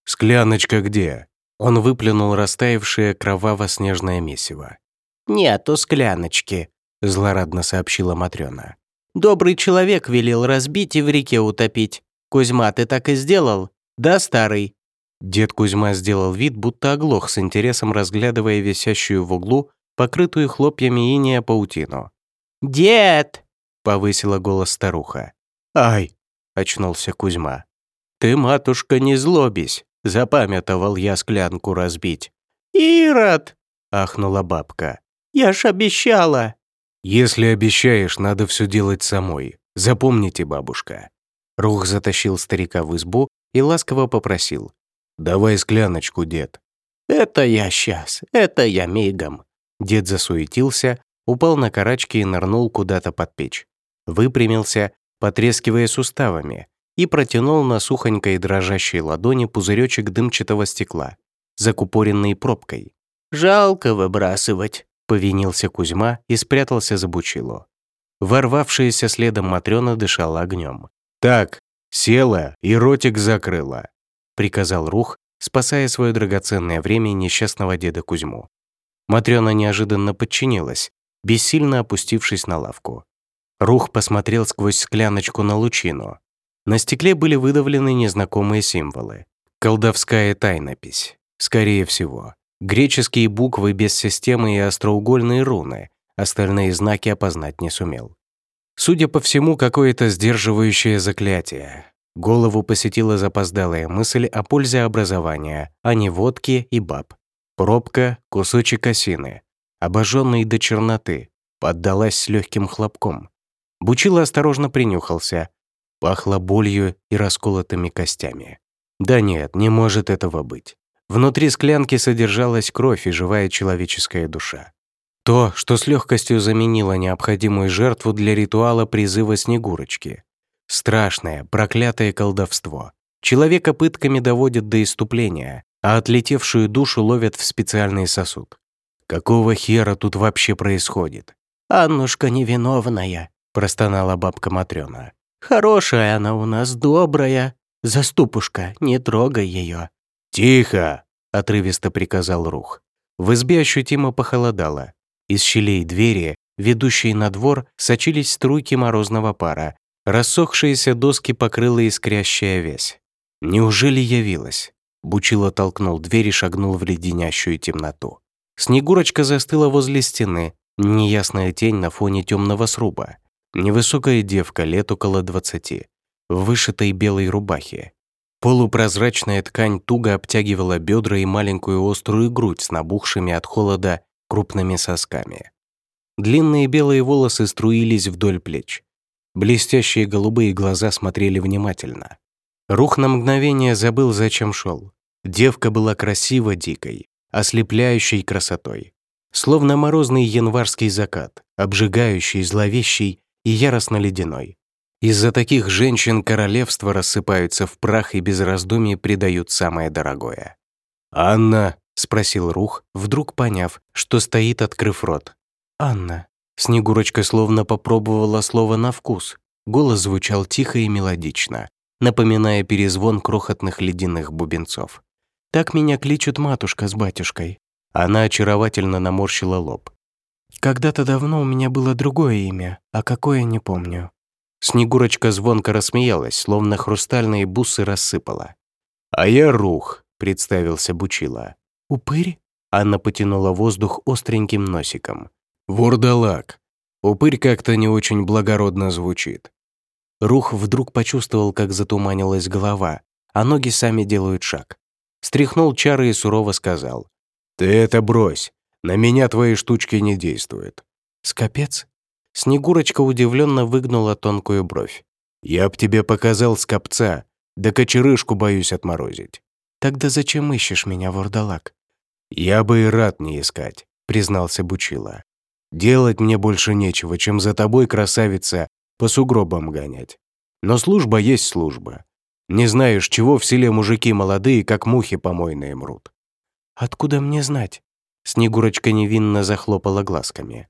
Speaker 1: «Скляночка где?» Он выплюнул растаявшее кроваво-снежное месиво.
Speaker 4: «Нету скляночки», — злорадно сообщила Матрёна. «Добрый человек велел разбить и в реке утопить. Кузьма, ты так и сделал? Да, старый?»
Speaker 1: Дед Кузьма сделал вид, будто оглох с интересом, разглядывая висящую в углу, покрытую хлопьями иния паутину.
Speaker 4: «Дед!»
Speaker 1: — повысила голос старуха.
Speaker 4: «Ай!» — очнулся Кузьма. «Ты, матушка, не злобись!» — запамятовал я склянку разбить. «Ирод!» — ахнула бабка. «Я ж обещала!»
Speaker 1: «Если обещаешь, надо все делать самой. Запомните, бабушка». Рух затащил старика в избу и ласково попросил. «Давай скляночку, дед».
Speaker 4: «Это я сейчас, это я мигом».
Speaker 1: Дед засуетился, упал на карачки и нырнул куда-то под печь. Выпрямился, потрескивая суставами, и протянул на сухонькой дрожащей ладони пузыречек дымчатого стекла, закупоренный пробкой.
Speaker 4: «Жалко выбрасывать», —
Speaker 1: повинился Кузьма и спрятался за бучило. Ворвавшаяся следом Матрёна дышала огнем. «Так, села и ротик закрыла», — приказал Рух, спасая свое драгоценное время несчастного деда Кузьму. Матрёна неожиданно подчинилась, бессильно опустившись на лавку. Рух посмотрел сквозь скляночку на лучину. На стекле были выдавлены незнакомые символы. Колдовская тайнопись, скорее всего. Греческие буквы без системы и остроугольные руны. Остальные знаки опознать не сумел. Судя по всему, какое-то сдерживающее заклятие. Голову посетила запоздалая мысль о пользе образования, а не водки и баб. Пробка, кусочек осины обожженный до черноты, поддалась с легким хлопком. Бучило осторожно принюхался. Пахло болью и расколотыми костями. Да нет, не может этого быть. Внутри склянки содержалась кровь и живая человеческая душа. То, что с легкостью заменило необходимую жертву для ритуала призыва Снегурочки. Страшное, проклятое колдовство. Человека пытками доводят до иступления, а отлетевшую душу ловят в специальный сосуд. Какого хера тут вообще происходит?
Speaker 4: «Аннушка невиновная», — простонала бабка Матрёна. «Хорошая она у нас, добрая. Заступушка, не трогай ее.
Speaker 1: «Тихо!» — отрывисто приказал Рух. В избе ощутимо похолодало. Из щелей двери, ведущей на двор, сочились струйки морозного пара. Рассохшиеся доски покрыла искрящая весь. «Неужели явилась?» Бучило толкнул дверь и шагнул в леденящую темноту. Снегурочка застыла возле стены, неясная тень на фоне темного сруба. Невысокая девка, лет около двадцати, в вышитой белой рубахе. Полупрозрачная ткань туго обтягивала бедра и маленькую острую грудь с набухшими от холода крупными сосками. Длинные белые волосы струились вдоль плеч. Блестящие голубые глаза смотрели внимательно. Рух на мгновение забыл, зачем шел. Девка была красиво дикой, ослепляющей красотой. Словно морозный январский закат, обжигающий, зловещий и яростно-ледяной. Из-за таких женщин королевства рассыпаются в прах и без раздумий предают самое дорогое. «Анна?» — спросил Рух, вдруг поняв, что стоит, открыв рот. «Анна». Снегурочка словно попробовала слово на вкус. Голос звучал тихо и мелодично, напоминая перезвон крохотных ледяных бубенцов. Так меня кличут матушка с батюшкой». Она очаровательно наморщила лоб. «Когда-то давно у меня было другое имя, а какое не помню». Снегурочка звонко рассмеялась, словно хрустальные бусы рассыпала. «А я Рух», — представился Бучила. «Упырь?» Анна потянула воздух остреньким носиком. «Вурдалак». Упырь как-то не очень благородно звучит. Рух вдруг почувствовал, как затуманилась голова, а ноги сами делают шаг. Стряхнул чары и сурово сказал. «Ты это брось. На меня твои штучки не действуют». «Скопец?» Снегурочка удивленно выгнула тонкую бровь. «Я б тебе показал скопца, да кочерышку боюсь отморозить». «Тогда зачем ищешь меня, вурдалак?» «Я бы и рад не искать», — признался Бучила. «Делать мне больше нечего, чем за тобой, красавица, по сугробам гонять.
Speaker 2: Но служба есть служба. Не знаешь, чего в селе мужики молодые, как мухи помойные мрут».
Speaker 3: «Откуда мне знать?» Снегурочка невинно захлопала глазками.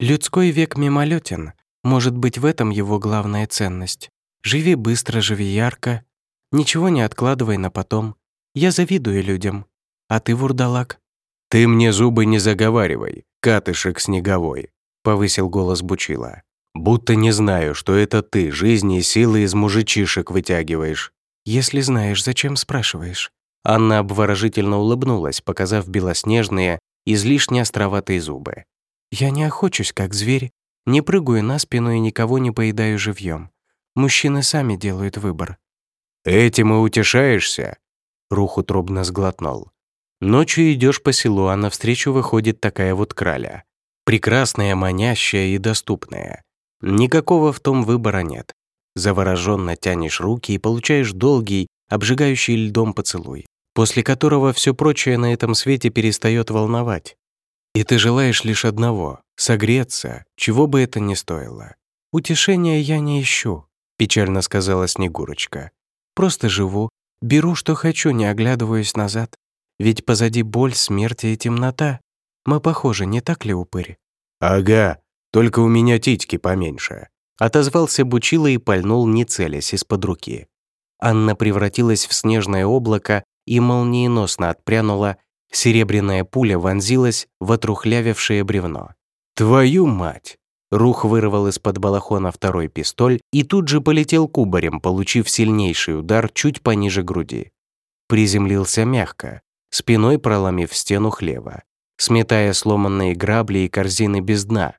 Speaker 3: «Людской век мимолетен. Может быть, в этом его главная ценность. Живи быстро, живи ярко. Ничего не откладывай на потом. Я завидую людям. А ты, вурдалак?»
Speaker 2: «Ты мне зубы не заговаривай, катышек снеговой», — повысил голос Бучила. «Будто не знаю, что это ты жизни и силы из мужичишек вытягиваешь».
Speaker 3: «Если знаешь, зачем спрашиваешь?»
Speaker 1: Анна обворожительно улыбнулась, показав белоснежные, излишне островатые зубы.
Speaker 3: «Я не охочусь, как зверь, не прыгаю на спину и никого не поедаю живьем. Мужчины сами делают выбор».
Speaker 2: «Этим и утешаешься?»
Speaker 1: Рух утробно сглотнул. Ночью идешь по селу, а навстречу выходит такая вот краля. Прекрасная, манящая и доступная. Никакого в том выбора нет. Завороженно тянешь руки и получаешь долгий, обжигающий льдом поцелуй, после которого все прочее на этом свете перестает волновать. И ты желаешь лишь одного — согреться, чего бы это ни стоило. «Утешения я не ищу», — печально сказала Снегурочка. «Просто живу, беру, что хочу, не оглядываясь назад. Ведь позади боль, смерть и темнота. Мы похожи, не так ли, упырь?»
Speaker 2: «Ага, только у меня титьки поменьше», —
Speaker 1: отозвался Бучила и пальнул, не целясь из-под руки. Анна превратилась в снежное облако и молниеносно отпрянула, серебряная пуля вонзилась в отрухлявившее бревно. «Твою мать!» Рух вырвал из-под балахона второй пистоль и тут же полетел кубарем, получив сильнейший удар чуть пониже груди. Приземлился мягко, спиной проломив стену хлева, сметая сломанные грабли и корзины без дна.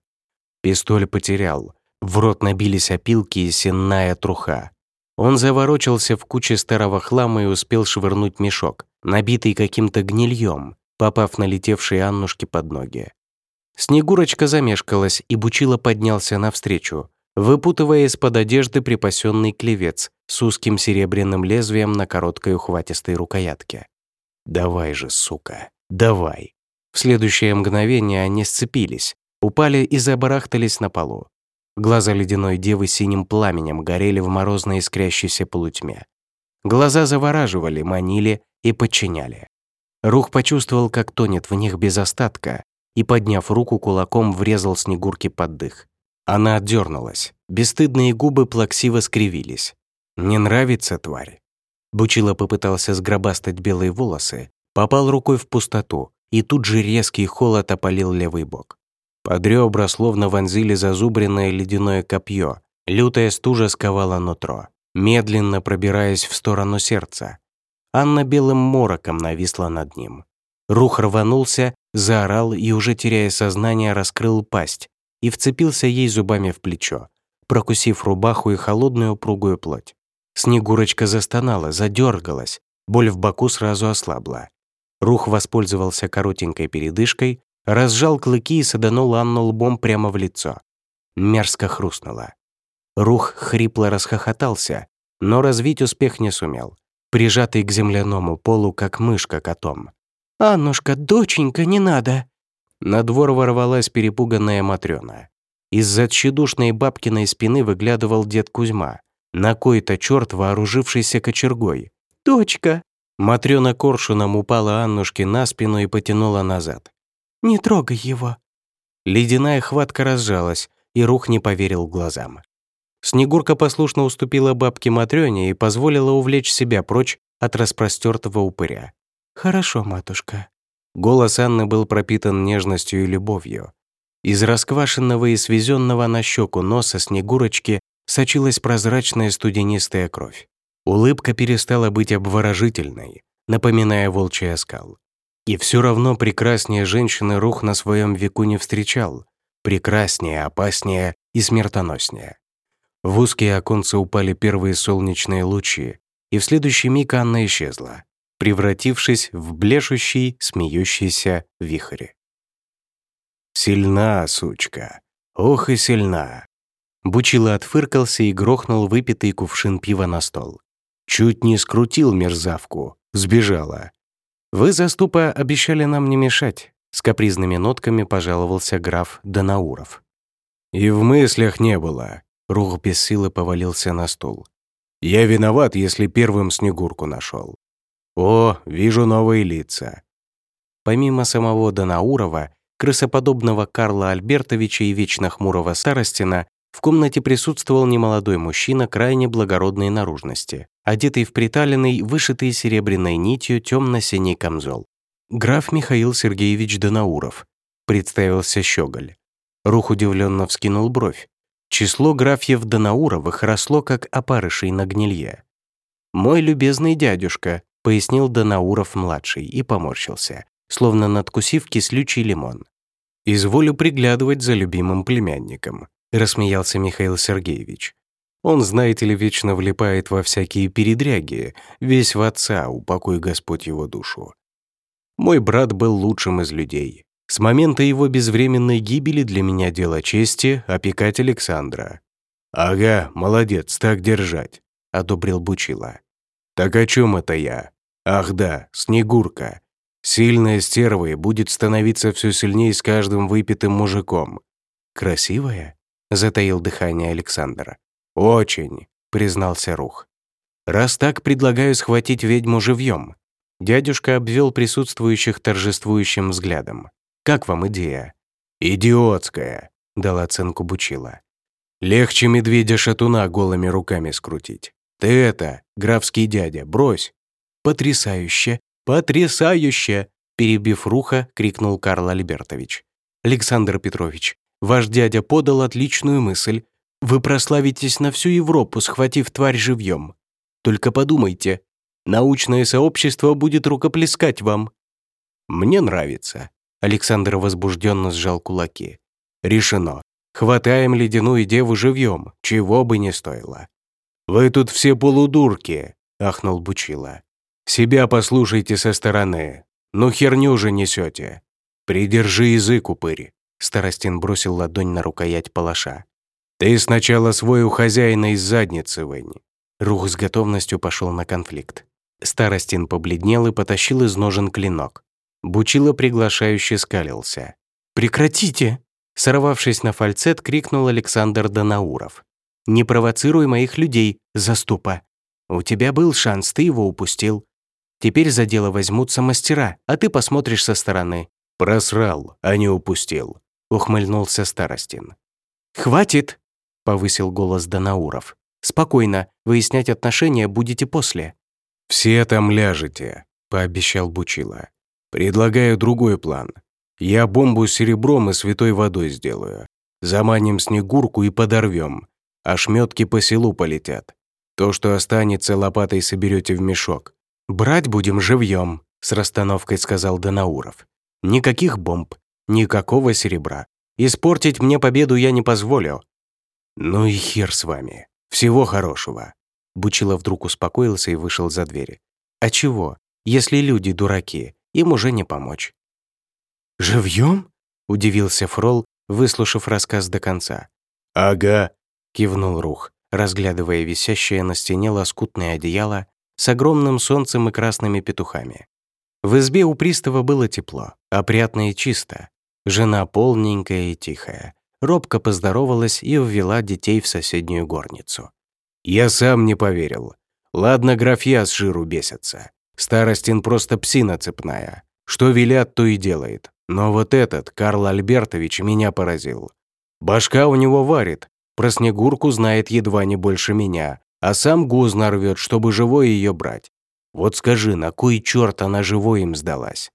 Speaker 1: Пистоль потерял, в рот набились опилки и сенная труха. Он заворочился в куче старого хлама и успел швырнуть мешок, набитый каким-то гнильем, попав на летевшие Аннушки под ноги. Снегурочка замешкалась, и Бучила поднялся навстречу, выпутывая из-под одежды припасенный клевец с узким серебряным лезвием на короткой ухватистой рукоятке. «Давай же, сука, давай!» В следующее мгновение они сцепились, упали и забарахтались на полу. Глаза ледяной девы синим пламенем горели в морозной искрящейся полутьме. Глаза завораживали, манили и подчиняли. Рух почувствовал, как тонет в них без остатка, и, подняв руку, кулаком врезал Снегурке под дых. Она отдернулась. Бесстыдные губы плаксиво скривились. «Не нравится, тварь?» Бучила попытался сгробастать белые волосы, попал рукой в пустоту, и тут же резкий холод опалил левый бок. Под ребра словно вонзили зазубренное ледяное копье, лютая стужа сковала нутро, медленно пробираясь в сторону сердца. Анна белым мороком нависла над ним. Рух рванулся, заорал и, уже теряя сознание, раскрыл пасть и вцепился ей зубами в плечо, прокусив рубаху и холодную упругую плоть. Снегурочка застонала, задергалась, боль в боку сразу ослабла. Рух воспользовался коротенькой передышкой, разжал клыки и саданул Анну лбом прямо в лицо. Мерзко хрустнуло. Рух хрипло расхохотался, но развить успех не сумел, прижатый к земляному полу, как мышка котом.
Speaker 3: «Аннушка, доченька, не надо!»
Speaker 1: На двор ворвалась перепуганная Матрёна. Из-за тщедушной бабкиной спины выглядывал дед Кузьма, на кой-то черт вооружившийся кочергой.
Speaker 3: «Дочка!»
Speaker 1: Матрёна коршуном упала Аннушке на спину и потянула назад.
Speaker 3: «Не трогай его!»
Speaker 1: Ледяная хватка разжалась, и Рух не поверил глазам. Снегурка послушно уступила бабке Матрёне и позволила увлечь себя прочь от распростертого упыря.
Speaker 3: «Хорошо, матушка».
Speaker 1: Голос Анны был пропитан нежностью и любовью. Из расквашенного и свезенного на щеку носа Снегурочки сочилась прозрачная студенистая кровь. Улыбка перестала быть обворожительной, напоминая волчий оскал. И все равно прекраснее женщины рух на своем веку не встречал. Прекраснее, опаснее и смертоноснее. В узкие оконцы упали первые солнечные лучи, и в следующий миг Анна исчезла, превратившись в блешущий, смеющийся вихрь. «Сильна, сучка! Ох и сильна!» Бучила отфыркался и грохнул выпитый кувшин пива на стол. Чуть не скрутил мерзавку, сбежала. «Вы, заступа, обещали нам не мешать», с капризными нотками пожаловался граф Данауров. «И в мыслях не было»,
Speaker 3: Рух без силы повалился на стул. «Я виноват, если первым Снегурку нашел. О, вижу новые лица». Помимо самого Данаурова, крысоподобного Карла Альбертовича и вечно хмурого Старостина, в комнате присутствовал немолодой мужчина крайне благородной наружности, одетый в приталенный, вышитый серебряной нитью темно-синий камзол. Граф Михаил Сергеевич Данауров, представился Щеголь. Рух удивленно вскинул бровь. Число графьев Данауровых росло, как опарышей на гнилье. «Мой любезный дядюшка», — пояснил Данауров-младший и поморщился, словно надкусив кислючий лимон. «Изволю приглядывать за любимым племянником», — рассмеялся Михаил Сергеевич. «Он, знаете ли, вечно влипает во всякие передряги, весь в отца, упокой Господь его душу. Мой брат был лучшим из людей. С момента его безвременной гибели для меня дело чести опекать Александра. «Ага, молодец, так держать», — одобрил Бучила. «Так о чем это я? Ах да, Снегурка. Сильная стерва и будет становиться все сильнее с каждым выпитым мужиком. Красивая?» — затаил дыхание Александр. «Очень», — признался Рух. «Раз так, предлагаю схватить ведьму живьем. Дядюшка обвел присутствующих торжествующим взглядом. «Как вам идея?» «Идиотская», — дал оценку Бучила. «Легче медведя-шатуна голыми руками скрутить. Ты это, графский дядя, брось!» «Потрясающе! Потрясающе!» Перебив руха, крикнул Карл Альбертович. «Александр Петрович, ваш дядя подал отличную мысль. Вы прославитесь на всю Европу, схватив тварь живьем. Только подумайте, Научное сообщество будет рукоплескать вам». «Мне нравится», — Александр возбужденно сжал кулаки. «Решено. Хватаем ледяную деву живьем, чего бы ни стоило». «Вы тут все полудурки», — ахнул Бучила. «Себя послушайте со стороны. Ну херню же несете. Придержи язык, упырь». Старостин бросил ладонь на рукоять палаша. «Ты сначала свой у хозяина из задницы вынь». Рух с готовностью пошел на конфликт. Старостин побледнел и потащил из ножен клинок. Бучило приглашающе скалился. «Прекратите!» Сорвавшись на фальцет, крикнул Александр Данауров. «Не провоцируй моих людей, заступа. У тебя был шанс, ты его упустил. Теперь за дело возьмутся мастера, а ты посмотришь со стороны». «Просрал, а не упустил», — ухмыльнулся Старостин. «Хватит!» — повысил голос Данауров. «Спокойно, выяснять отношения будете после». «Все там ляжете», — пообещал Бучила. «Предлагаю другой план. Я бомбу с серебром и святой водой сделаю. Заманим снегурку и подорвем. А шметки по селу полетят. То, что останется, лопатой соберете в мешок.
Speaker 4: «Брать будем живьем», — с расстановкой сказал Данауров. «Никаких бомб, никакого серебра. Испортить мне победу я не позволю».
Speaker 3: «Ну и хер с вами. Всего хорошего».
Speaker 4: Бучило вдруг успокоился и вышел за дверь. «А чего? Если люди дураки, им уже не помочь».
Speaker 3: «Живьем?»
Speaker 4: — удивился Фрол, выслушав рассказ до конца.
Speaker 3: «Ага», —
Speaker 4: кивнул Рух, разглядывая висящее на стене лоскутное одеяло с огромным солнцем и красными петухами. В избе у пристава было тепло, опрятно и чисто. Жена полненькая и тихая. Робко поздоровалась и ввела детей в соседнюю горницу.
Speaker 3: Я сам не поверил. Ладно, графья с жиру бесятся. Старостин просто псина цепная. Что велят, то и делает. Но вот этот, Карл Альбертович, меня поразил. Башка у него варит. Про Снегурку знает едва не больше меня. А сам гуз нарвет, чтобы живой ее брать. Вот скажи, на кой черт она живой им сдалась?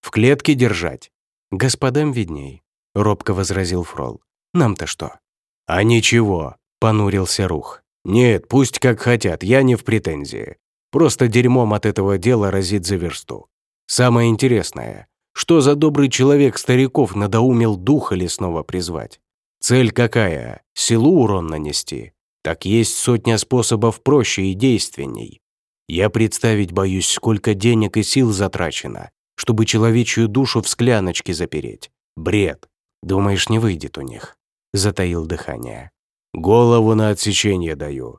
Speaker 3: В клетке держать?
Speaker 4: Господам видней, робко возразил Фрол. Нам-то что?
Speaker 3: А ничего, понурился Рух. Нет, пусть как хотят, я не в претензии. Просто дерьмом от этого дела разит за версту. Самое интересное, что за добрый человек стариков надоумил духа лесного призвать? Цель какая? Силу урон нанести? Так есть сотня способов проще и действенней. Я представить боюсь, сколько денег и сил затрачено, чтобы человечью душу в скляночке запереть. Бред.
Speaker 4: Думаешь, не выйдет у них? Затаил дыхание.
Speaker 3: Голову на отсечение даю».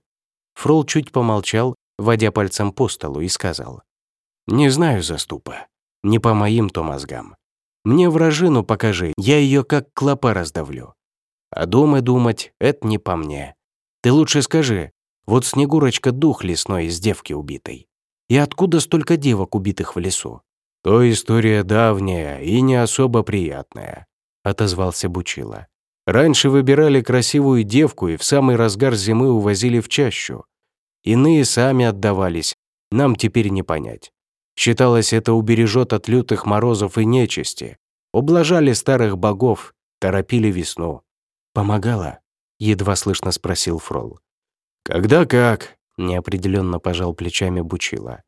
Speaker 4: Фрол чуть помолчал, водя пальцем по столу, и сказал. «Не знаю, заступа. Не по моим-то мозгам. Мне вражину покажи, я ее как клопа раздавлю. А думы думать — это не по мне.
Speaker 3: Ты лучше скажи, вот Снегурочка дух лесной из девки убитой. И откуда столько девок, убитых в лесу?»
Speaker 2: «То история давняя и не особо приятная», — отозвался Бучила. «Раньше выбирали красивую девку и в самый разгар зимы увозили в чащу. Иные сами отдавались, нам теперь не понять. Считалось, это убережет от лютых морозов и нечисти. Ублажали старых богов, торопили весну.
Speaker 3: «Помогала?» — едва слышно спросил Фрол.
Speaker 2: «Когда как?» — неопределенно пожал плечами Бучила.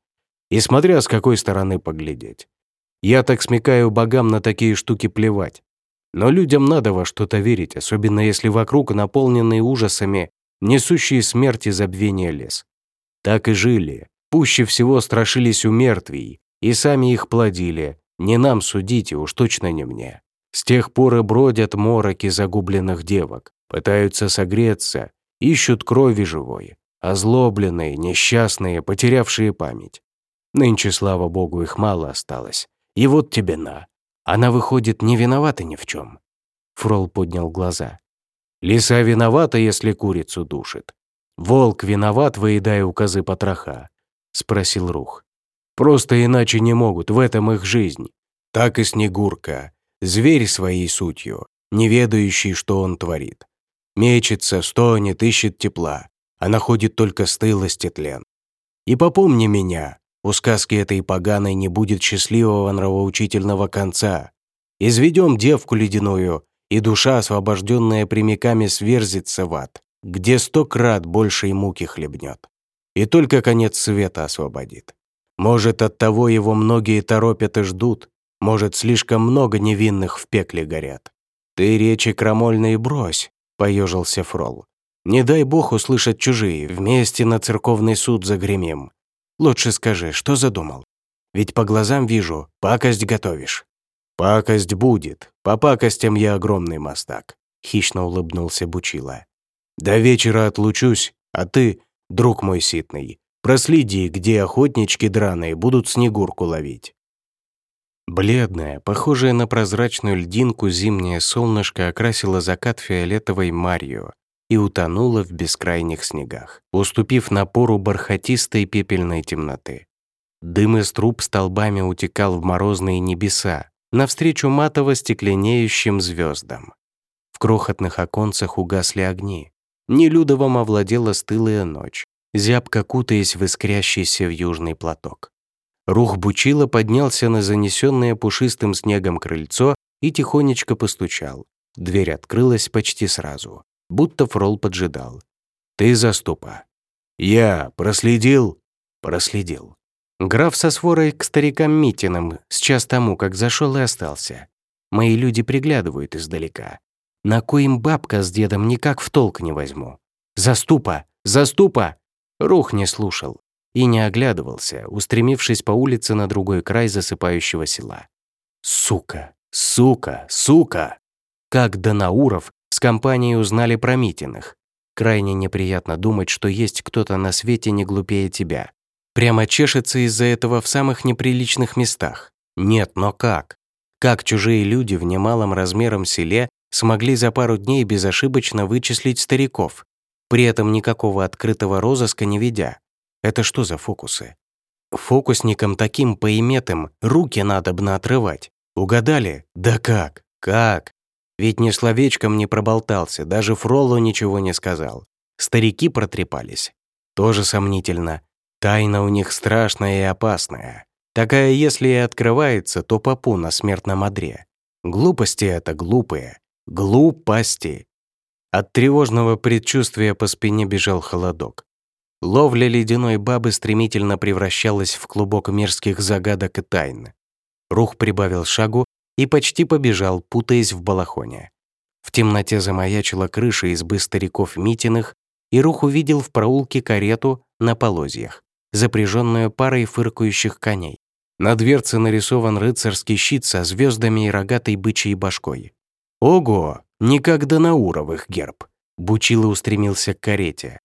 Speaker 2: «И смотря с какой стороны поглядеть. Я так смекаю богам на такие штуки плевать. Но людям надо во что-то верить, особенно если вокруг наполненный ужасами, несущие смерть и забвение лес. Так и жили. Пуще всего страшились у мертвей, и сами их плодили. Не нам судите, уж точно не мне. С тех пор и бродят мороки загубленных девок, пытаются согреться, ищут крови живой, озлобленные, несчастные, потерявшие память. Нынче, слава богу, их мало осталось. И вот тебе на. Она, выходит, не виновата ни в чем. Фрол поднял глаза. Лиса виновата, если курицу душит. Волк виноват, выедая у козы потроха. Спросил Рух. Просто иначе не могут, в этом их жизнь. Так и Снегурка. Зверь своей сутью, не ведающий, что он творит. Мечется, стонет, ищет тепла, а находит только стылость и тлен. И попомни меня, у сказки этой поганой не будет счастливого нравоучительного конца. Изведем девку ледяную, и душа, освобожденная прямиками, сверзится в ад, где сто крат большей муки хлебнет. И только конец света освободит. Может, от того его многие торопят и ждут, может, слишком много невинных в пекле горят. Ты речи крамольные брось, поежился Фрол. Не дай бог услышать чужие, вместе на церковный суд загремим. Лучше скажи, что задумал? Ведь по глазам вижу, пакость готовишь. Пакость будет, по пакостям я огромный мастак, хищно улыбнулся Бучила. До вечера отлучусь, а ты, друг мой ситный, проследи, где охотнички драные будут снегурку ловить.
Speaker 3: Бледное, похожее на прозрачную льдинку зимнее солнышко окрасило закат фиолетовой марью и утонуло в бескрайних снегах, уступив напору бархатистой пепельной темноты. Дым из труб столбами утекал в морозные небеса, навстречу матово-стекленеющим звездам. В крохотных оконцах угасли огни. Нелюдовом овладела стылая ночь, зябко кутаясь в искрящийся в южный платок. Рух Бучила поднялся на занесенное пушистым снегом крыльцо и тихонечко постучал. Дверь открылась почти сразу, будто Фрол поджидал. «Ты заступа». «Я проследил?» «Проследил». Граф со сворой к старикам Митиным с час тому, как зашел и остался. Мои люди приглядывают издалека. На коим бабка с дедом никак в толк не возьму. «Заступа! Заступа!» Рух не слушал и не оглядывался, устремившись по улице на другой край засыпающего села. Сука, сука, сука! Как Данауров с компанией узнали про Митиных. Крайне неприятно думать, что есть кто-то на свете не глупее тебя. Прямо чешется из-за этого в самых неприличных местах. Нет, но как? Как чужие люди в немалом размером селе смогли за пару дней безошибочно вычислить стариков, при этом никакого открытого розыска не ведя? Это что за фокусы? Фокусникам таким поиметым руки надобно отрывать. Угадали? Да как? Как? Ведь ни словечком не проболтался, даже Фроллу ничего не сказал. Старики протрепались. Тоже сомнительно. Тайна у них страшная и опасная. Такая, если и открывается, то попу на смертном одре. Глупости это глупые. Глупости. От тревожного предчувствия по спине бежал холодок. Ловля ледяной бабы стремительно превращалась в клубок мерзких загадок и тайн. Рух прибавил шагу и почти побежал, путаясь в балахоне. В темноте замаячила крыша избы стариков Митиных, и Рух увидел в проулке карету на полозьях, запряженную парой фыркающих коней. На дверце нарисован рыцарский щит со звездами и рогатой бычьей башкой. Ого! Никогда на уровых герб! Бучило устремился к карете.